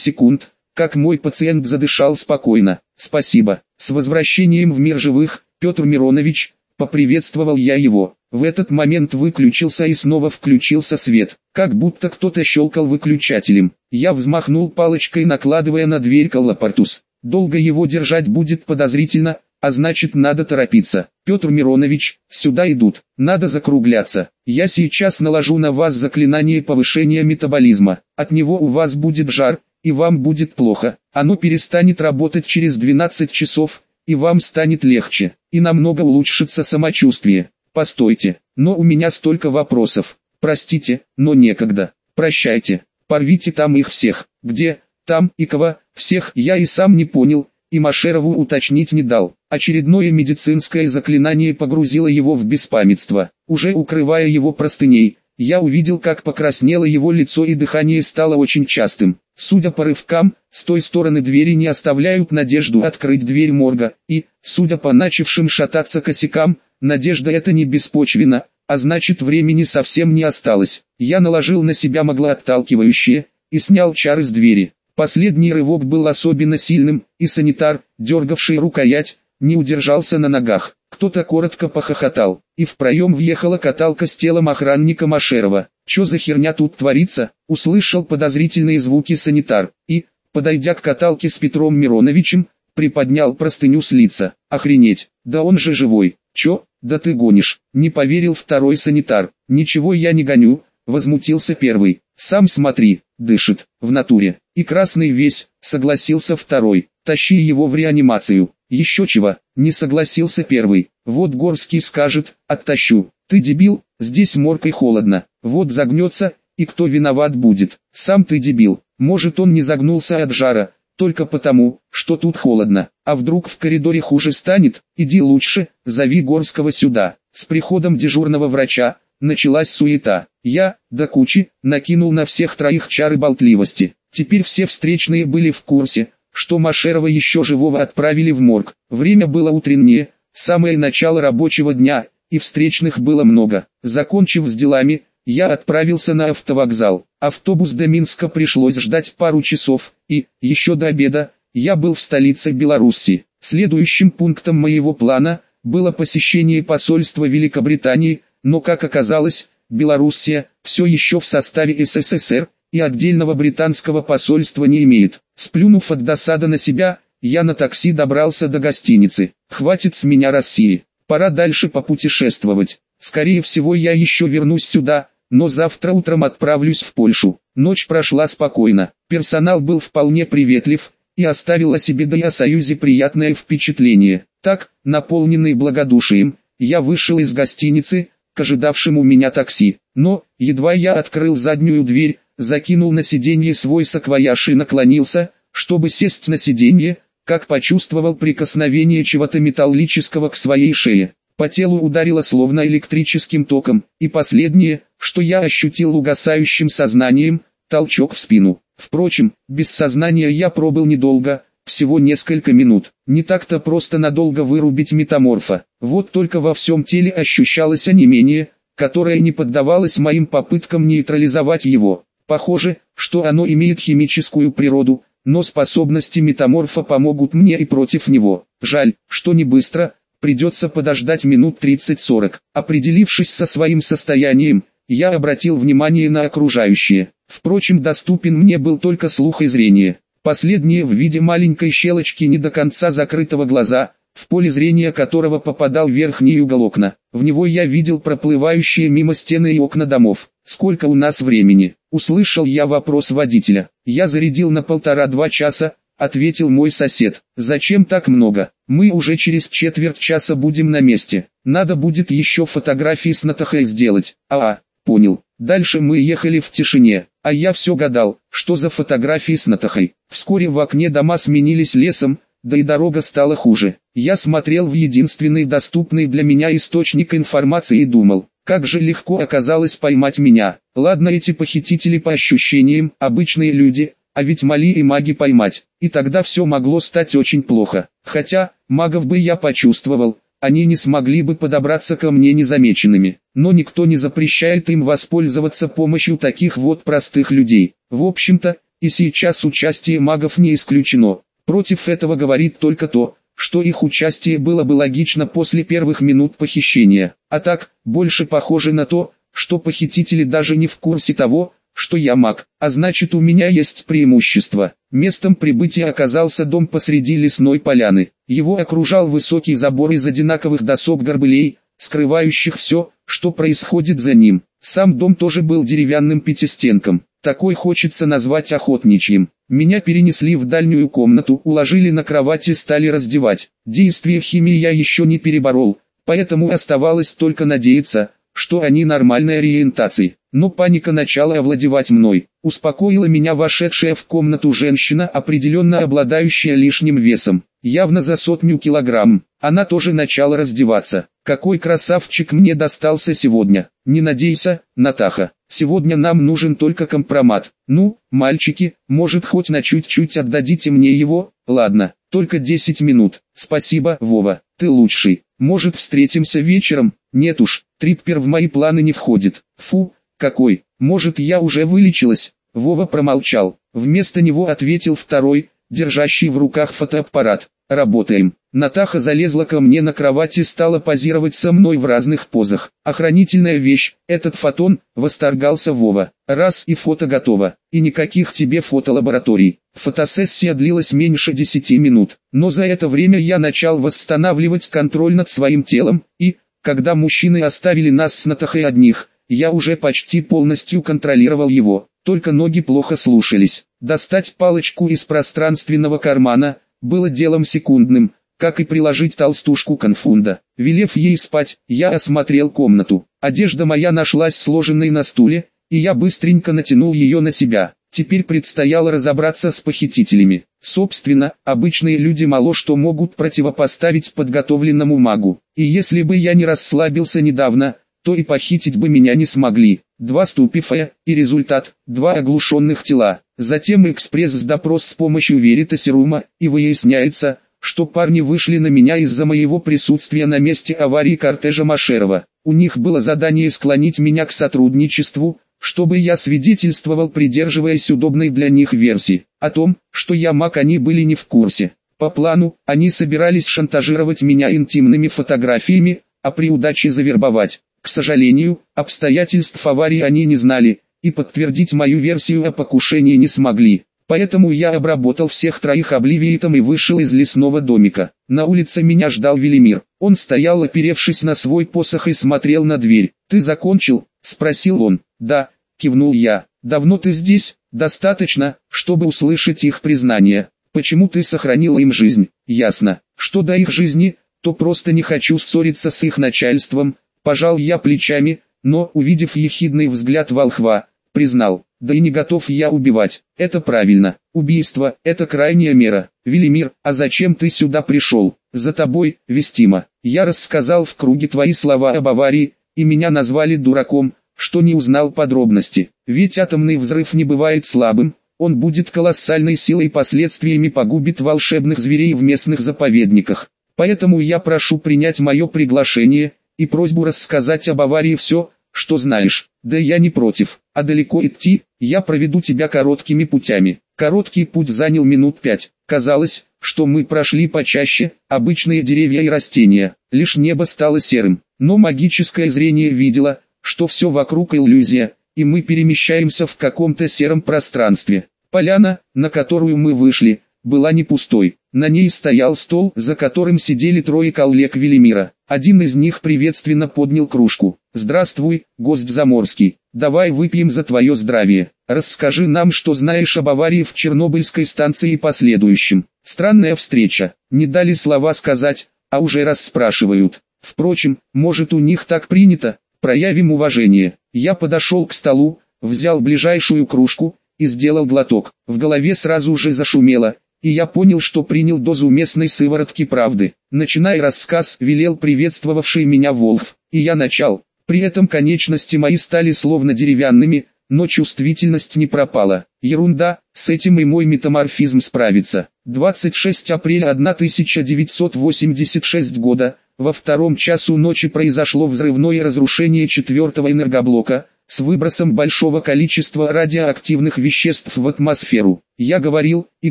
секунд, как мой пациент задышал спокойно. Спасибо. С возвращением в мир живых, Петр Миронович, поприветствовал я его. В этот момент выключился и снова включился свет, как будто кто-то щелкал выключателем. Я взмахнул палочкой, накладывая на дверь коллапортус. Долго его держать будет подозрительно, а значит надо торопиться. Петр Миронович, сюда идут, надо закругляться. Я сейчас наложу на вас заклинание повышения метаболизма. От него у вас будет жар, и вам будет плохо. Оно перестанет работать через 12 часов, и вам станет легче, и намного улучшится самочувствие. Постойте, но у меня столько вопросов. Простите, но некогда. Прощайте, порвите там их всех. Где, там и кого, всех я и сам не понял, и Машерову уточнить не дал. Очередное медицинское заклинание погрузило его в беспамятство. Уже укрывая его простыней, я увидел, как покраснело его лицо и дыхание стало очень частым. Судя по рывкам, с той стороны двери не оставляют надежду открыть дверь морга, и, судя по начавшим шататься косякам, надежда это не беспочвена, а значит времени совсем не осталось. Я наложил на себя моглоотталкивающее, и снял чары с двери. Последний рывок был особенно сильным, и санитар, дергавший рукоять, не удержался на ногах. Кто-то коротко похохотал, и в проем въехала каталка с телом охранника Машерова. «Чё за херня тут творится?» Услышал подозрительные звуки санитар, и, подойдя к каталке с Петром Мироновичем, приподнял простыню с лица. «Охренеть, да он же живой!» «Чё? Да ты гонишь!» Не поверил второй санитар. «Ничего я не гоню», возмутился первый. «Сам смотри, дышит, в натуре». И красный весь, согласился второй. «Тащи его в реанимацию». Еще чего, не согласился первый. Вот Горский скажет, оттащу. Ты дебил, здесь моркой холодно. Вот загнется, и кто виноват будет? Сам ты дебил. Может он не загнулся от жара, только потому, что тут холодно. А вдруг в коридоре хуже станет? Иди лучше, зови Горского сюда. С приходом дежурного врача, началась суета. Я, до кучи, накинул на всех троих чары болтливости. Теперь все встречные были в курсе, что Машерова еще живого отправили в морг. Время было утреннее, самое начало рабочего дня, и встречных было много. Закончив с делами, я отправился на автовокзал. Автобус до Минска пришлось ждать пару часов, и, еще до обеда, я был в столице Беларуси. Следующим пунктом моего плана было посещение посольства Великобритании, но как оказалось, Белоруссия все еще в составе СССР, и отдельного британского посольства не имеет. Сплюнув от досады на себя, я на такси добрался до гостиницы. Хватит с меня России, пора дальше попутешествовать. Скорее всего я еще вернусь сюда, но завтра утром отправлюсь в Польшу. Ночь прошла спокойно, персонал был вполне приветлив, и оставил о себе да и о Союзе приятное впечатление. Так, наполненный благодушием, я вышел из гостиницы, к ожидавшему меня такси. Но, едва я открыл заднюю дверь, закинул на сиденье свой саквояж и наклонился, чтобы сесть на сиденье, как почувствовал прикосновение чего-то металлического к своей шее. По телу ударило словно электрическим током, и последнее, что я ощутил угасающим сознанием, толчок в спину. Впрочем, без сознания я пробыл недолго, всего несколько минут. Не так-то просто надолго вырубить метаморфа. Вот только во всем теле ощущалось онемение, которое не поддавалось моим попыткам нейтрализовать его. Похоже, что оно имеет химическую природу, но способности метаморфа помогут мне и против него. Жаль, что не быстро, придется подождать минут 30-40. Определившись со своим состоянием, я обратил внимание на окружающее. Впрочем, доступен мне был только слух и зрение. Последнее в виде маленькой щелочки не до конца закрытого глаза, в поле зрения которого попадал верхний угол окна. В него я видел проплывающие мимо стены и окна домов. «Сколько у нас времени?» – услышал я вопрос водителя. «Я зарядил на полтора-два часа», – ответил мой сосед. «Зачем так много? Мы уже через четверть часа будем на месте. Надо будет еще фотографии с Натахой сделать». А, а, понял. Дальше мы ехали в тишине, а я все гадал, что за фотографии с Натахой. Вскоре в окне дома сменились лесом, да и дорога стала хуже. Я смотрел в единственный доступный для меня источник информации и думал, как же легко оказалось поймать меня. Ладно эти похитители по ощущениям, обычные люди, а ведь мали и маги поймать, и тогда все могло стать очень плохо. Хотя, магов бы я почувствовал, они не смогли бы подобраться ко мне незамеченными. Но никто не запрещает им воспользоваться помощью таких вот простых людей. В общем-то, и сейчас участие магов не исключено. Против этого говорит только то, что их участие было бы логично после первых минут похищения. А так, больше похоже на то, что похитители даже не в курсе того, что я маг, а значит у меня есть преимущество. Местом прибытия оказался дом посреди лесной поляны. Его окружал высокий забор из одинаковых досок горбылей, скрывающих все, что происходит за ним. Сам дом тоже был деревянным пятистенком. Такой хочется назвать охотничьим. Меня перенесли в дальнюю комнату, уложили на кровать и стали раздевать. Действие химии я еще не переборол, поэтому оставалось только надеяться, что они нормальной ориентации. Но паника начала овладевать мной. Успокоила меня вошедшая в комнату женщина, определенно обладающая лишним весом, явно за сотню килограмм. Она тоже начала раздеваться. Какой красавчик мне достался сегодня. Не надейся, Натаха. Сегодня нам нужен только компромат. Ну, мальчики, может хоть на чуть-чуть отдадите мне его? Ладно, только 10 минут. Спасибо, Вова, ты лучший. Может встретимся вечером? Нет уж, триппер в мои планы не входит. Фу, какой, может я уже вылечилась? Вова промолчал. Вместо него ответил второй, держащий в руках фотоаппарат. Работаем. Натаха залезла ко мне на кровать и стала позировать со мной в разных позах. Охранительная вещь, этот фотон, восторгался Вова. Раз и фото готово, и никаких тебе фотолабораторий. Фотосессия длилась меньше 10 минут, но за это время я начал восстанавливать контроль над своим телом, и, когда мужчины оставили нас с Натахой одних, я уже почти полностью контролировал его, только ноги плохо слушались. Достать палочку из пространственного кармана, было делом секундным, как и приложить толстушку конфунда. Велев ей спать, я осмотрел комнату. Одежда моя нашлась сложенной на стуле, и я быстренько натянул ее на себя. Теперь предстояло разобраться с похитителями. Собственно, обычные люди мало что могут противопоставить подготовленному магу. И если бы я не расслабился недавно, то и похитить бы меня не смогли. Два ступифая, и результат – два оглушенных тела. Затем экспресс-допрос с помощью веритасирума, и выясняется, что парни вышли на меня из-за моего присутствия на месте аварии кортежа Машерова. У них было задание склонить меня к сотрудничеству, чтобы я свидетельствовал придерживаясь удобной для них версии. О том, что я маг они были не в курсе. По плану, они собирались шантажировать меня интимными фотографиями, а при удаче завербовать. К сожалению, обстоятельств аварии они не знали, и подтвердить мою версию о покушении не смогли. Поэтому я обработал всех троих обливиитом и вышел из лесного домика. На улице меня ждал Велимир. Он стоял оперевшись на свой посох и смотрел на дверь. «Ты закончил?» – спросил он. «Да», – кивнул я. «Давно ты здесь?» «Достаточно, чтобы услышать их признание. Почему ты сохранила им жизнь?» «Ясно. Что до их жизни, то просто не хочу ссориться с их начальством, Пожал я плечами, но, увидев ехидный взгляд волхва, признал, да и не готов я убивать. Это правильно. Убийство – это крайняя мера. Велимир, а зачем ты сюда пришел? За тобой, Вестима. Я рассказал в круге твои слова об аварии, и меня назвали дураком, что не узнал подробности. Ведь атомный взрыв не бывает слабым, он будет колоссальной силой и последствиями погубит волшебных зверей в местных заповедниках. Поэтому я прошу принять мое приглашение – и просьбу рассказать об аварии все, что знаешь. Да я не против, а далеко идти, я проведу тебя короткими путями. Короткий путь занял минут пять. Казалось, что мы прошли почаще, обычные деревья и растения, лишь небо стало серым. Но магическое зрение видело, что все вокруг иллюзия, и мы перемещаемся в каком-то сером пространстве. Поляна, на которую мы вышли, была не пустой. На ней стоял стол, за которым сидели трое коллег Велимира. Один из них приветственно поднял кружку. «Здравствуй, гость Заморский, давай выпьем за твое здравие. Расскажи нам, что знаешь об аварии в Чернобыльской станции и последующем». Странная встреча, не дали слова сказать, а уже расспрашивают. Впрочем, может у них так принято, проявим уважение. Я подошел к столу, взял ближайшую кружку и сделал глоток. В голове сразу же зашумело, и я понял, что принял дозу местной сыворотки правды. Начинай рассказ, велел приветствовавший меня Волхв, и я начал. При этом конечности мои стали словно деревянными, но чувствительность не пропала. Ерунда, с этим и мой метаморфизм справится. 26 апреля 1986 года, во втором часу ночи произошло взрывное разрушение четвертого энергоблока, с выбросом большого количества радиоактивных веществ в атмосферу. Я говорил, и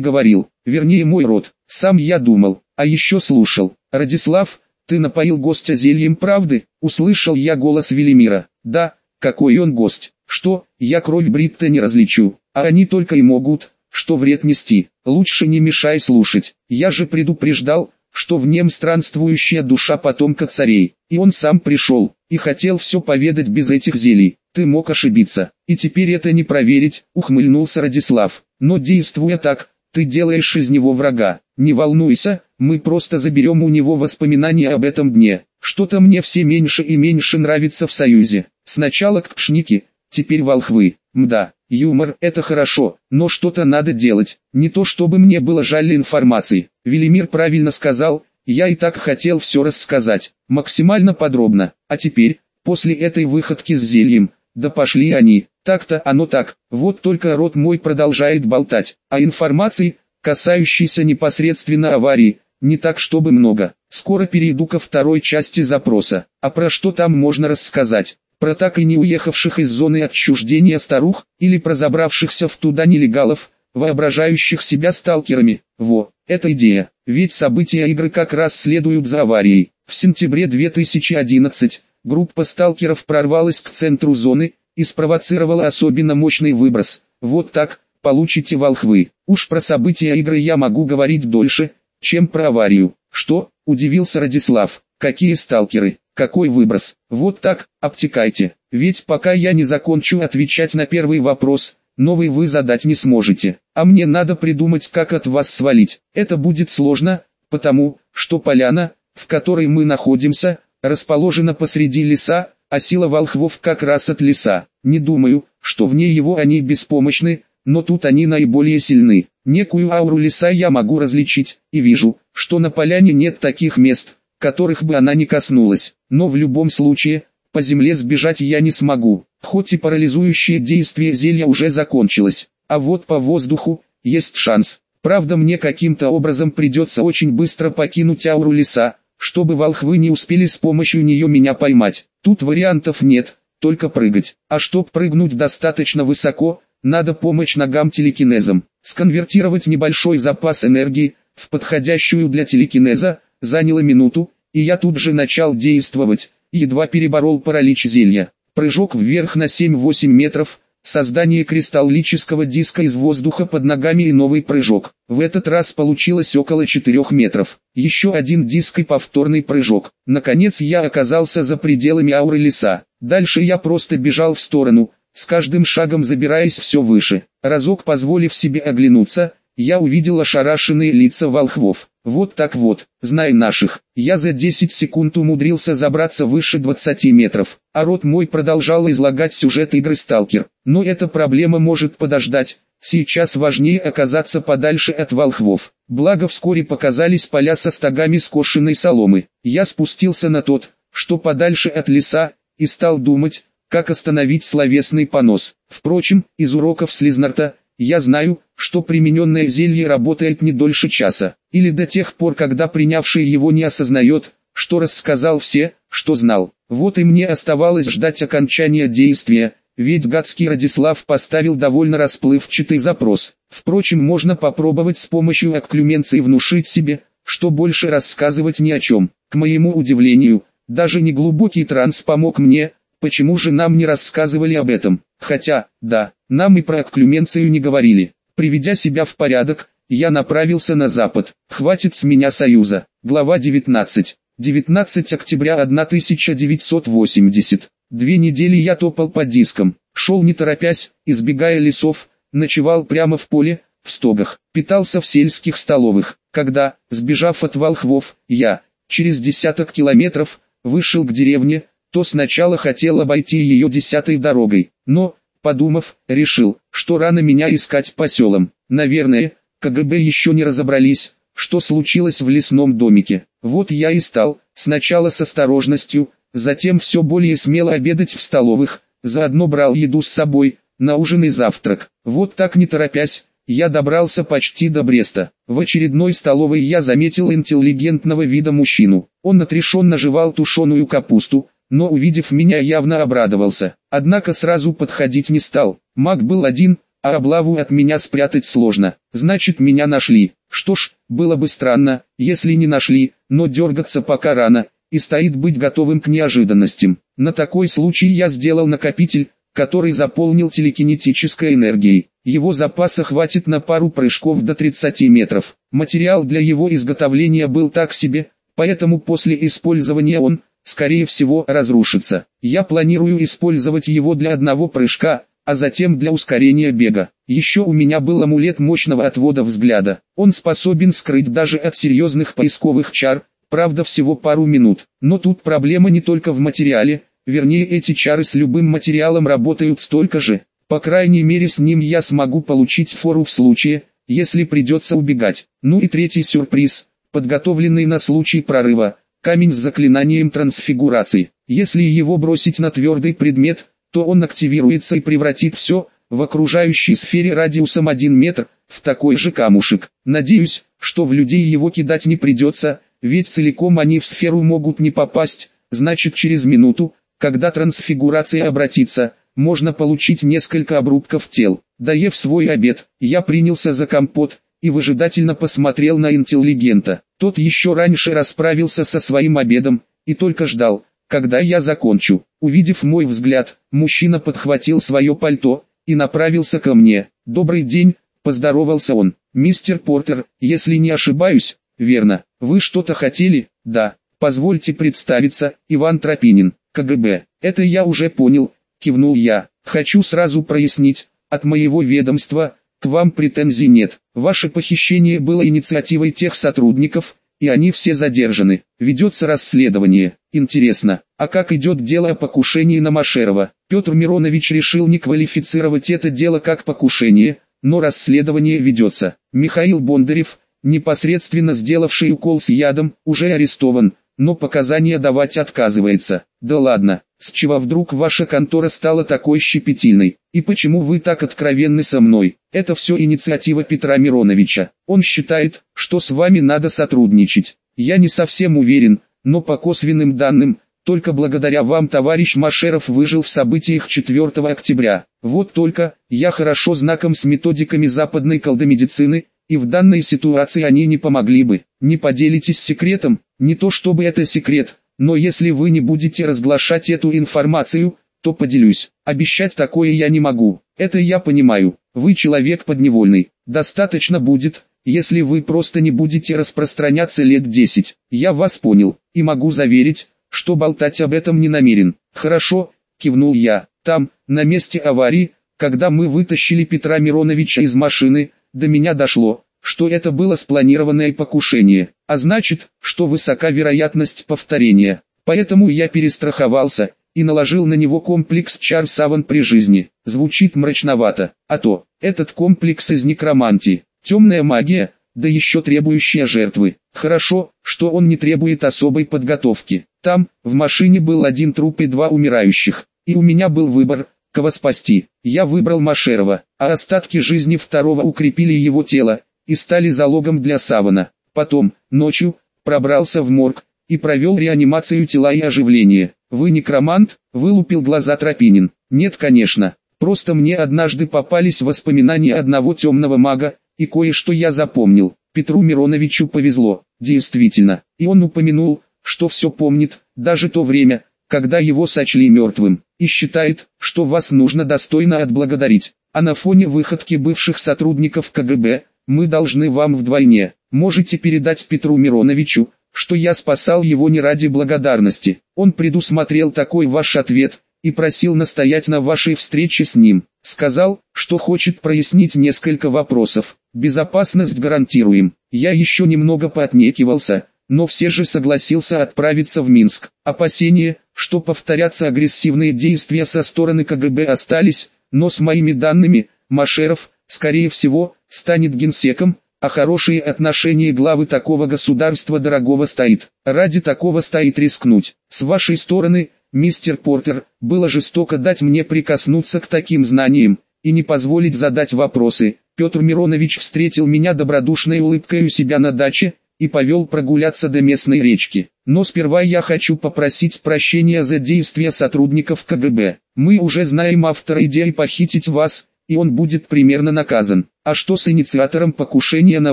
говорил, вернее мой род, сам я думал, а еще слушал. Радислав, ты напоил гостя зельем правды? Услышал я голос Велимира. Да, какой он гость. Что, я кровь Бритта не различу, а они только и могут, что вред нести. Лучше не мешай слушать. Я же предупреждал, что в нем странствующая душа потомка царей, и он сам пришел, и хотел все поведать без этих зелий. Ты мог ошибиться, и теперь это не проверить, ухмыльнулся Радислав. Но действуя так, ты делаешь из него врага. Не волнуйся, мы просто заберем у него воспоминания об этом дне. Что-то мне все меньше и меньше нравится в Союзе. Сначала кпшники, теперь волхвы. Мда, юмор – это хорошо, но что-то надо делать. Не то чтобы мне было жаль информации. Велимир правильно сказал, я и так хотел все рассказать, максимально подробно. А теперь, после этой выходки с зельем, да пошли они, так-то оно так, вот только рот мой продолжает болтать, а информации, касающейся непосредственно аварии, не так чтобы много. Скоро перейду ко второй части запроса. А про что там можно рассказать? Про так и не уехавших из зоны отчуждения старух, или про забравшихся в туда нелегалов, воображающих себя сталкерами. Во, это идея, ведь события игры как раз следуют за аварией. В сентябре 2011 группа сталкеров прорвалась к центру зоны и спровоцировала особенно мощный выброс. Вот так, получите волхвы. Уж про события игры я могу говорить дольше, чем про аварию. Что? Удивился Радислав. Какие сталкеры? Какой выброс? Вот так, обтекайте. Ведь пока я не закончу отвечать на первый вопрос, новый вы задать не сможете. А мне надо придумать, как от вас свалить. Это будет сложно, потому, что поляна, в которой мы находимся, расположена посреди леса, а сила волхвов как раз от леса. Не думаю, что вне его они беспомощны, но тут они наиболее сильны. Некую ауру леса я могу различить, и вижу, что на поляне нет таких мест, которых бы она не коснулась. Но в любом случае, по земле сбежать я не смогу, хоть и парализующее действие зелья уже закончилось. А вот по воздуху, есть шанс. Правда мне каким-то образом придется очень быстро покинуть ауру леса, чтобы волхвы не успели с помощью нее меня поймать. Тут вариантов нет, только прыгать. А чтоб прыгнуть достаточно высоко, надо помочь ногам телекинезом. Сконвертировать небольшой запас энергии в подходящую для телекинеза заняло минуту, и я тут же начал действовать, едва переборол паралич зелья. Прыжок вверх на 7-8 метров, создание кристаллического диска из воздуха под ногами и новый прыжок. В этот раз получилось около 4 метров. Еще один диск и повторный прыжок. Наконец я оказался за пределами ауры леса. Дальше я просто бежал в сторону, с каждым шагом забираясь все выше. Разок позволив себе оглянуться, я увидел ошарашенные лица волхвов. Вот так вот, знай наших, я за 10 секунд умудрился забраться выше 20 метров, а рот мой продолжал излагать сюжет игры «Сталкер». Но эта проблема может подождать, сейчас важнее оказаться подальше от волхвов. Благо вскоре показались поля со стогами скошенной соломы. Я спустился на тот, что подальше от леса, и стал думать, как остановить словесный понос. Впрочем, из уроков Слизнарта, я знаю, что примененное зелье работает не дольше часа, или до тех пор, когда принявший его не осознает, что рассказал все, что знал. Вот и мне оставалось ждать окончания действия, ведь гадский Радислав поставил довольно расплывчатый запрос. Впрочем, можно попробовать с помощью акклюменции внушить себе, что больше рассказывать ни о чем. К моему удивлению, даже неглубокий транс помог мне, Почему же нам не рассказывали об этом? Хотя, да, нам и про акклюменцию не говорили. Приведя себя в порядок, я направился на запад. Хватит с меня союза. Глава 19. 19 октября 1980. Две недели я топал под диском, шел не торопясь, избегая лесов, ночевал прямо в поле, в стогах, питался в сельских столовых. Когда, сбежав от волхвов, я, через десяток километров, вышел к деревне, то сначала хотел обойти ее десятой дорогой, но, подумав, решил, что рано меня искать по селам. Наверное, КГБ еще не разобрались, что случилось в лесном домике. Вот я и стал, сначала с осторожностью, затем все более смело обедать в столовых, заодно брал еду с собой, на ужин и завтрак. Вот так не торопясь, я добрался почти до Бреста. В очередной столовой я заметил интеллигентного вида мужчину. Он отрешенно жевал тушеную капусту, но увидев меня явно обрадовался. Однако сразу подходить не стал. Маг был один, а облаву от меня спрятать сложно. Значит меня нашли. Что ж, было бы странно, если не нашли, но дергаться пока рано, и стоит быть готовым к неожиданностям. На такой случай я сделал накопитель, который заполнил телекинетической энергией. Его запаса хватит на пару прыжков до 30 метров. Материал для его изготовления был так себе, поэтому после использования он, скорее всего, разрушится. Я планирую использовать его для одного прыжка, а затем для ускорения бега. Еще у меня был амулет мощного отвода взгляда. Он способен скрыть даже от серьезных поисковых чар, правда всего пару минут. Но тут проблема не только в материале, вернее эти чары с любым материалом работают столько же. По крайней мере с ним я смогу получить фору в случае, если придется убегать. Ну и третий сюрприз, подготовленный на случай прорыва, камень с заклинанием трансфигурации. Если его бросить на твердый предмет, то он активируется и превратит все, в окружающей сфере радиусом 1 метр, в такой же камушек. Надеюсь, что в людей его кидать не придется, ведь целиком они в сферу могут не попасть, значит через минуту, когда трансфигурация обратится, можно получить несколько обрубков тел. Доев свой обед, я принялся за компот, и выжидательно посмотрел на интеллигента. Тот еще раньше расправился со своим обедом, и только ждал, когда я закончу. Увидев мой взгляд, мужчина подхватил свое пальто, и направился ко мне. «Добрый день», — поздоровался он. «Мистер Портер, если не ошибаюсь, верно, вы что-то хотели?» «Да, позвольте представиться, Иван Тропинин, КГБ». «Это я уже понял», — кивнул я. «Хочу сразу прояснить, от моего ведомства, к вам претензий нет. Ваше похищение было инициативой тех сотрудников, и они все задержаны. Ведется расследование. Интересно, а как идет дело о покушении на Машерова? Петр Миронович решил не квалифицировать это дело как покушение, но расследование ведется. Михаил Бондарев, непосредственно сделавший укол с ядом, уже арестован, но показания давать отказывается. Да ладно, с чего вдруг ваша контора стала такой щепетильной? И почему вы так откровенны со мной? Это все инициатива Петра Мироновича. Он считает, что с вами надо сотрудничать. Я не совсем уверен, но по косвенным данным, только благодаря вам товарищ Машеров выжил в событиях 4 октября. Вот только, я хорошо знаком с методиками западной колдомедицины, и в данной ситуации они не помогли бы. Не поделитесь секретом, не то чтобы это секрет, но если вы не будете разглашать эту информацию, то поделюсь. Обещать такое я не могу. Это я понимаю. Вы человек подневольный. Достаточно будет, если вы просто не будете распространяться лет 10. Я вас понял, и могу заверить, что болтать об этом не намерен. Хорошо, кивнул я. Там, на месте аварии, когда мы вытащили Петра Мироновича из машины, до меня дошло, что это было спланированное покушение, а значит, что высока вероятность повторения. Поэтому я перестраховался и наложил на него комплекс чар саван при жизни. Звучит мрачновато, а то, этот комплекс из некромантии, темная магия, да еще требующая жертвы. Хорошо, что он не требует особой подготовки. Там, в машине был один труп и два умирающих, и у меня был выбор, кого спасти. Я выбрал Машерова, а остатки жизни второго укрепили его тело, и стали залогом для савана. Потом, ночью, пробрался в морг, и провел реанимацию тела и оживление. «Вы некромант?» – вылупил глаза Тропинин. «Нет, конечно. Просто мне однажды попались воспоминания одного темного мага, и кое-что я запомнил. Петру Мироновичу повезло, действительно. И он упомянул, что все помнит, даже то время, когда его сочли мертвым, и считает, что вас нужно достойно отблагодарить. А на фоне выходки бывших сотрудников КГБ, мы должны вам вдвойне. Можете передать Петру Мироновичу, что я спасал его не ради благодарности. Он предусмотрел такой ваш ответ и просил настоять на вашей встрече с ним. Сказал, что хочет прояснить несколько вопросов. Безопасность гарантируем. Я еще немного поотнекивался, но все же согласился отправиться в Минск. Опасения, что повторятся агрессивные действия со стороны КГБ остались, но с моими данными, Машеров, скорее всего, станет генсеком, а хорошие отношения главы такого государства дорогого стоит. Ради такого стоит рискнуть. С вашей стороны, мистер Портер, было жестоко дать мне прикоснуться к таким знаниям, и не позволить задать вопросы. Петр Миронович встретил меня добродушной улыбкой у себя на даче, и повел прогуляться до местной речки. Но сперва я хочу попросить прощения за действия сотрудников КГБ. Мы уже знаем автора идеи похитить вас, и он будет примерно наказан. А что с инициатором покушения на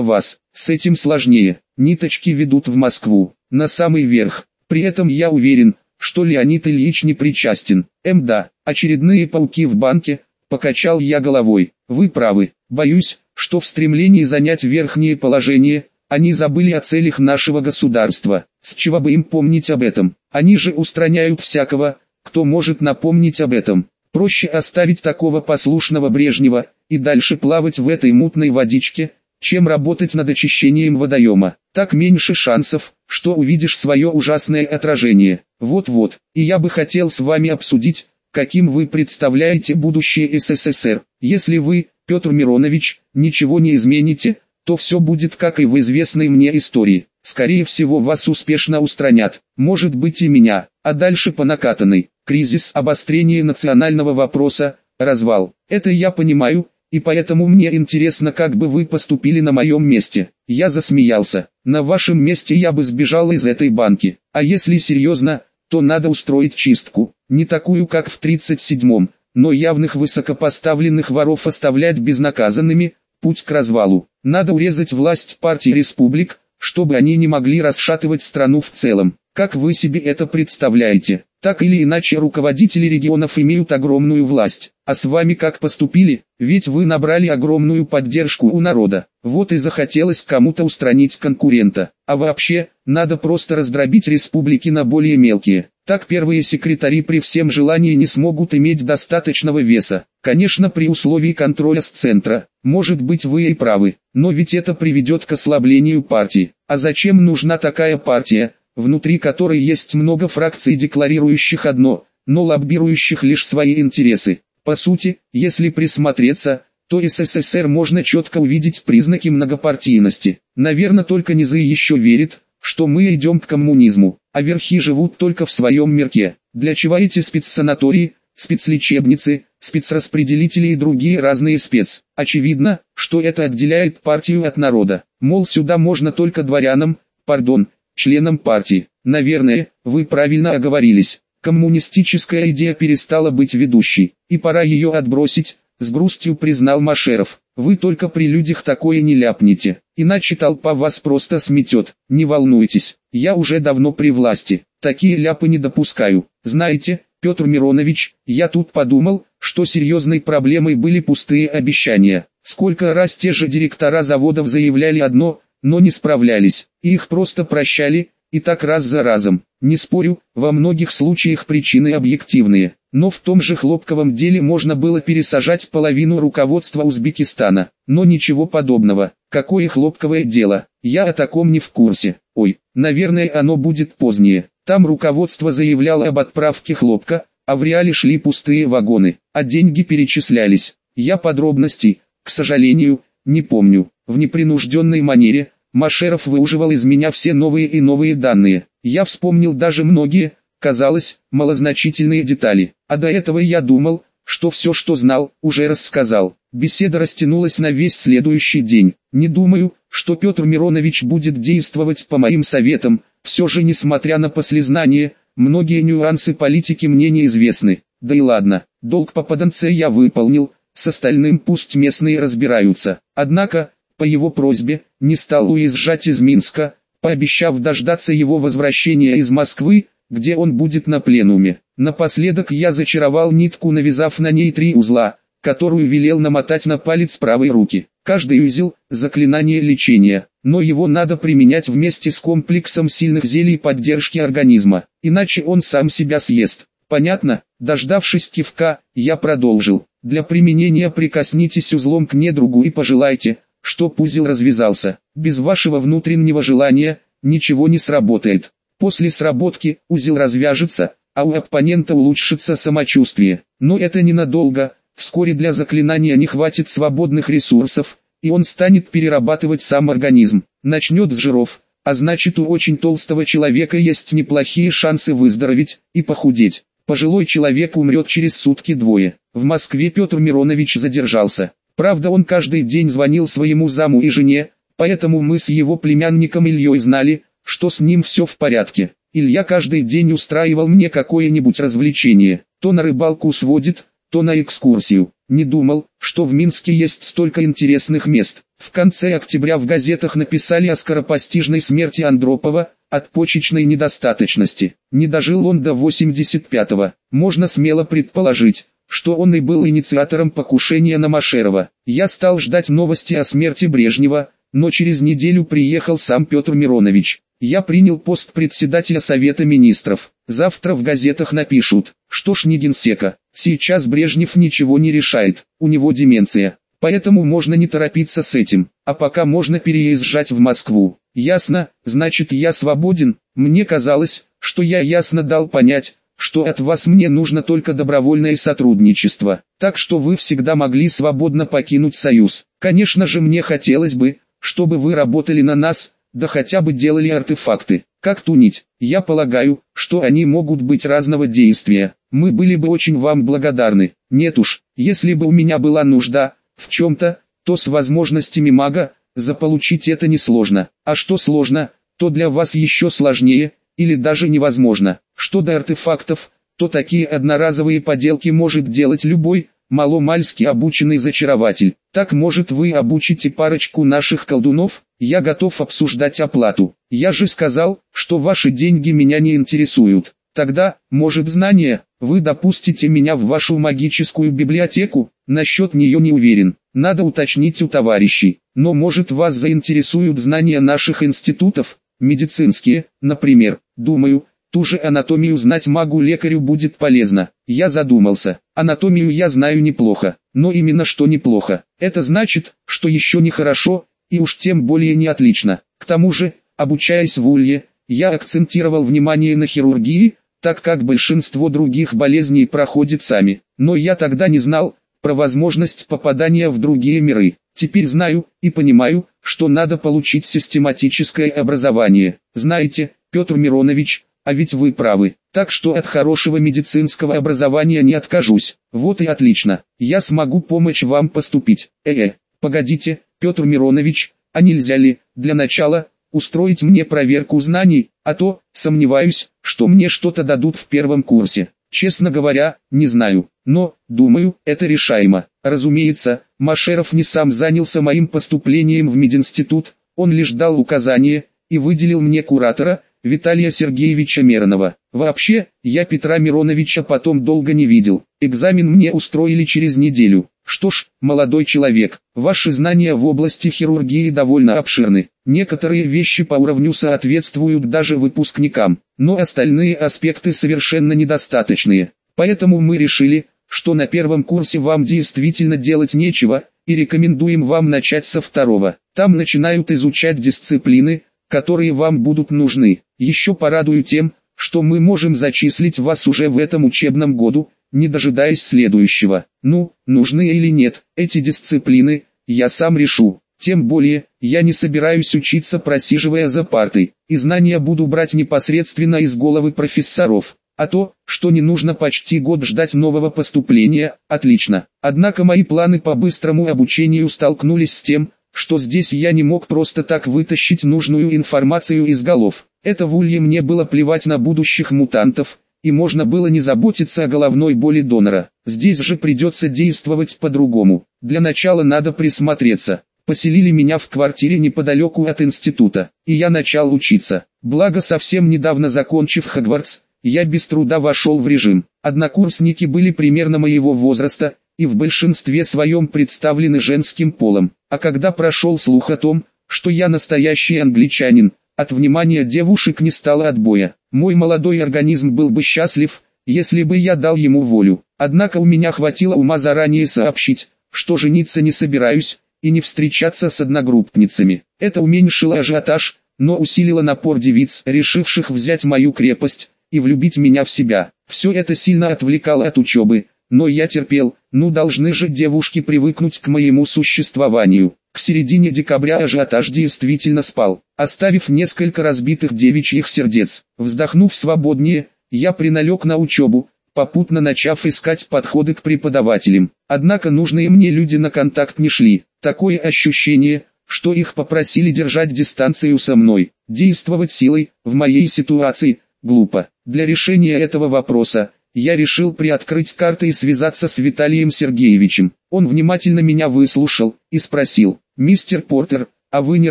вас? С этим сложнее. Ниточки ведут в Москву, на самый верх. При этом я уверен, что Леонид Ильич не причастен. М да, очередные пауки в банке, покачал я головой. Вы правы, боюсь, что в стремлении занять верхнее положение, они забыли о целях нашего государства. С чего бы им помнить об этом? Они же устраняют всякого, кто может напомнить об этом. Проще оставить такого послушного Брежнева, и дальше плавать в этой мутной водичке, чем работать над очищением водоема. Так меньше шансов, что увидишь свое ужасное отражение. Вот-вот, и я бы хотел с вами обсудить, каким вы представляете будущее СССР. Если вы, Петр Миронович, ничего не измените, то все будет как и в известной мне истории. Скорее всего вас успешно устранят, может быть и меня, а дальше по накатанной. Кризис, обострение национального вопроса, развал. Это я понимаю, и поэтому мне интересно как бы вы поступили на моем месте. Я засмеялся. На вашем месте я бы сбежал из этой банки. А если серьезно, то надо устроить чистку. Не такую как в 37-м, но явных высокопоставленных воров оставлять безнаказанными, путь к развалу. Надо урезать власть партии республик, чтобы они не могли расшатывать страну в целом. Как вы себе это представляете? Так или иначе руководители регионов имеют огромную власть. А с вами как поступили? Ведь вы набрали огромную поддержку у народа. Вот и захотелось кому-то устранить конкурента. А вообще, надо просто раздробить республики на более мелкие. Так первые секретари при всем желании не смогут иметь достаточного веса. Конечно при условии контроля с центра. Может быть вы и правы, но ведь это приведет к ослаблению партии. А зачем нужна такая партия, внутри которой есть много фракций декларирующих одно, но лоббирующих лишь свои интересы? По сути, если присмотреться, то СССР можно четко увидеть признаки многопартийности. Наверное только низы еще верят, что мы идем к коммунизму, а верхи живут только в своем мирке. Для чего эти спецсанатории, спецлечебницы, спецраспределители и другие разные спец. Очевидно, что это отделяет партию от народа. Мол, сюда можно только дворянам, пардон, членам партии. Наверное, вы правильно оговорились. Коммунистическая идея перестала быть ведущей, и пора ее отбросить, с грустью признал Машеров. Вы только при людях такое не ляпните, иначе толпа вас просто сметет. Не волнуйтесь, я уже давно при власти, такие ляпы не допускаю. Знаете, Петр Миронович, я тут подумал, что серьезной проблемой были пустые обещания. Сколько раз те же директора заводов заявляли одно, но не справлялись, и их просто прощали, и так раз за разом. Не спорю, во многих случаях причины объективные, но в том же хлопковом деле можно было пересажать половину руководства Узбекистана, но ничего подобного. Какое хлопковое дело, я о таком не в курсе. Ой, наверное оно будет позднее. Там руководство заявляло об отправке хлопка, а в реале шли пустые вагоны, а деньги перечислялись. Я подробностей, к сожалению, не помню. В непринужденной манере, Машеров выуживал из меня все новые и новые данные. Я вспомнил даже многие, казалось, малозначительные детали. А до этого я думал, что все, что знал, уже рассказал. Беседа растянулась на весь следующий день. Не думаю, что Петр Миронович будет действовать по моим советам, все же несмотря на послезнание, многие нюансы политики мне неизвестны. Да и ладно, долг попаданца я выполнил, с остальным пусть местные разбираются. Однако, по его просьбе, не стал уезжать из Минска, пообещав дождаться его возвращения из Москвы, где он будет на пленуме. Напоследок я зачаровал нитку навязав на ней три узла, которую велел намотать на палец правой руки. Каждый узел – заклинание лечения, но его надо применять вместе с комплексом сильных зелий поддержки организма, иначе он сам себя съест. Понятно? Дождавшись кивка, я продолжил. Для применения прикоснитесь узлом к недругу и пожелайте, чтоб узел развязался. Без вашего внутреннего желания, ничего не сработает. После сработки, узел развяжется, а у оппонента улучшится самочувствие. Но это ненадолго, вскоре для заклинания не хватит свободных ресурсов, и он станет перерабатывать сам организм. Начнет с жиров, а значит у очень толстого человека есть неплохие шансы выздороветь и похудеть. Пожилой человек умрет через сутки-двое. В Москве Петр Миронович задержался. Правда он каждый день звонил своему заму и жене, поэтому мы с его племянником Ильей знали, что с ним все в порядке. Илья каждый день устраивал мне какое-нибудь развлечение, то на рыбалку сводит, то на экскурсию. Не думал, что в Минске есть столько интересных мест. В конце октября в газетах написали о скоропостижной смерти Андропова, от почечной недостаточности. Не дожил он до 85-го. Можно смело предположить, что он и был инициатором покушения на Машерова. Я стал ждать новости о смерти Брежнева, но через неделю приехал сам Петр Миронович. Я принял пост председателя Совета Министров. Завтра в газетах напишут, что ж не генсека. Сейчас Брежнев ничего не решает, у него деменция. Поэтому можно не торопиться с этим, а пока можно переезжать в Москву. Ясно, значит я свободен, мне казалось, что я ясно дал понять, что от вас мне нужно только добровольное сотрудничество, так что вы всегда могли свободно покинуть Союз. Конечно же мне хотелось бы, чтобы вы работали на нас, да хотя бы делали артефакты. Как тунить? Я полагаю, что они могут быть разного действия. Мы были бы очень вам благодарны. Нет уж, если бы у меня была нужда в чем-то, то с возможностями мага, заполучить это несложно. А что сложно, то для вас еще сложнее, или даже невозможно. Что до артефактов, то такие одноразовые поделки может делать любой, маломальски обученный зачарователь. Так может вы обучите парочку наших колдунов, я готов обсуждать оплату. Я же сказал, что ваши деньги меня не интересуют. Тогда, может знания, вы допустите меня в вашу магическую библиотеку, насчет нее не уверен. Надо уточнить у товарищей. Но может вас заинтересуют знания наших институтов, медицинские, например. Думаю, Ту же анатомию знать магу-лекарю будет полезно. Я задумался. Анатомию я знаю неплохо, но именно что неплохо. Это значит, что еще не хорошо, и уж тем более не отлично. К тому же, обучаясь в Улье, я акцентировал внимание на хирургии, так как большинство других болезней проходит сами. Но я тогда не знал про возможность попадания в другие миры. Теперь знаю и понимаю, что надо получить систематическое образование. Знаете, Петр Миронович, а ведь вы правы, так что от хорошего медицинского образования не откажусь. Вот и отлично, я смогу помочь вам поступить. Э-э, погодите, Петр Миронович, а нельзя ли, для начала, устроить мне проверку знаний, а то, сомневаюсь, что мне что-то дадут в первом курсе. Честно говоря, не знаю, но, думаю, это решаемо. Разумеется, Машеров не сам занялся моим поступлением в мединститут, он лишь дал указание и выделил мне куратора, Виталия Сергеевича Мернова. Вообще, я Петра Мироновича потом долго не видел. Экзамен мне устроили через неделю. Что ж, молодой человек, ваши знания в области хирургии довольно обширны. Некоторые вещи по уровню соответствуют даже выпускникам, но остальные аспекты совершенно недостаточные. Поэтому мы решили, что на первом курсе вам действительно делать нечего, и рекомендуем вам начать со второго. Там начинают изучать дисциплины, которые вам будут нужны. Еще порадую тем, что мы можем зачислить вас уже в этом учебном году, не дожидаясь следующего. Ну, нужны или нет, эти дисциплины, я сам решу. Тем более, я не собираюсь учиться просиживая за партой, и знания буду брать непосредственно из головы профессоров. А то, что не нужно почти год ждать нового поступления, отлично. Однако мои планы по быстрому обучению столкнулись с тем, что здесь я не мог просто так вытащить нужную информацию из голов. Это в Улье мне было плевать на будущих мутантов, и можно было не заботиться о головной боли донора. Здесь же придется действовать по-другому. Для начала надо присмотреться. Поселили меня в квартире неподалеку от института, и я начал учиться. Благо совсем недавно закончив Хогвартс, я без труда вошел в режим. Однокурсники были примерно моего возраста, и в большинстве своем представлены женским полом. А когда прошел слух о том, что я настоящий англичанин, от внимания девушек не стало отбоя. Мой молодой организм был бы счастлив, если бы я дал ему волю. Однако у меня хватило ума заранее сообщить, что жениться не собираюсь, и не встречаться с одногруппницами. Это уменьшило ажиотаж, но усилило напор девиц, решивших взять мою крепость, и влюбить меня в себя. Все это сильно отвлекало от учебы, но я терпел, ну должны же девушки привыкнуть к моему существованию. К середине декабря ажиотаж действительно спал, оставив несколько разбитых девичьих сердец. Вздохнув свободнее, я приналег на учебу, попутно начав искать подходы к преподавателям. Однако нужные мне люди на контакт не шли. Такое ощущение, что их попросили держать дистанцию со мной. Действовать силой, в моей ситуации, глупо. Для решения этого вопроса, я решил приоткрыть карты и связаться с Виталием Сергеевичем. Он внимательно меня выслушал и спросил, «Мистер Портер, а вы не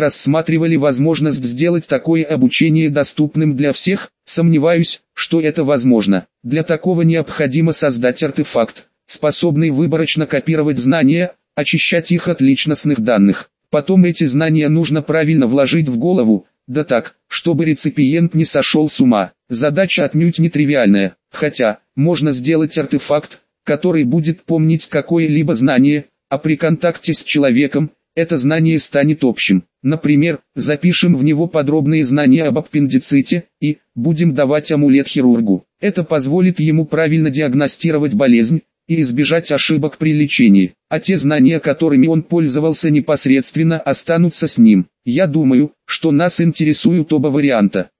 рассматривали возможность сделать такое обучение доступным для всех? Сомневаюсь, что это возможно. Для такого необходимо создать артефакт, способный выборочно копировать знания, очищать их от личностных данных. Потом эти знания нужно правильно вложить в голову, да так, чтобы реципиент не сошел с ума. Задача отнюдь нетривиальная, хотя, можно сделать артефакт, который будет помнить какое-либо знание, а при контакте с человеком, это знание станет общим. Например, запишем в него подробные знания об аппендиците и будем давать амулет хирургу. Это позволит ему правильно диагностировать болезнь и избежать ошибок при лечении, а те знания, которыми он пользовался непосредственно, останутся с ним. Я думаю, что нас интересуют оба варианта.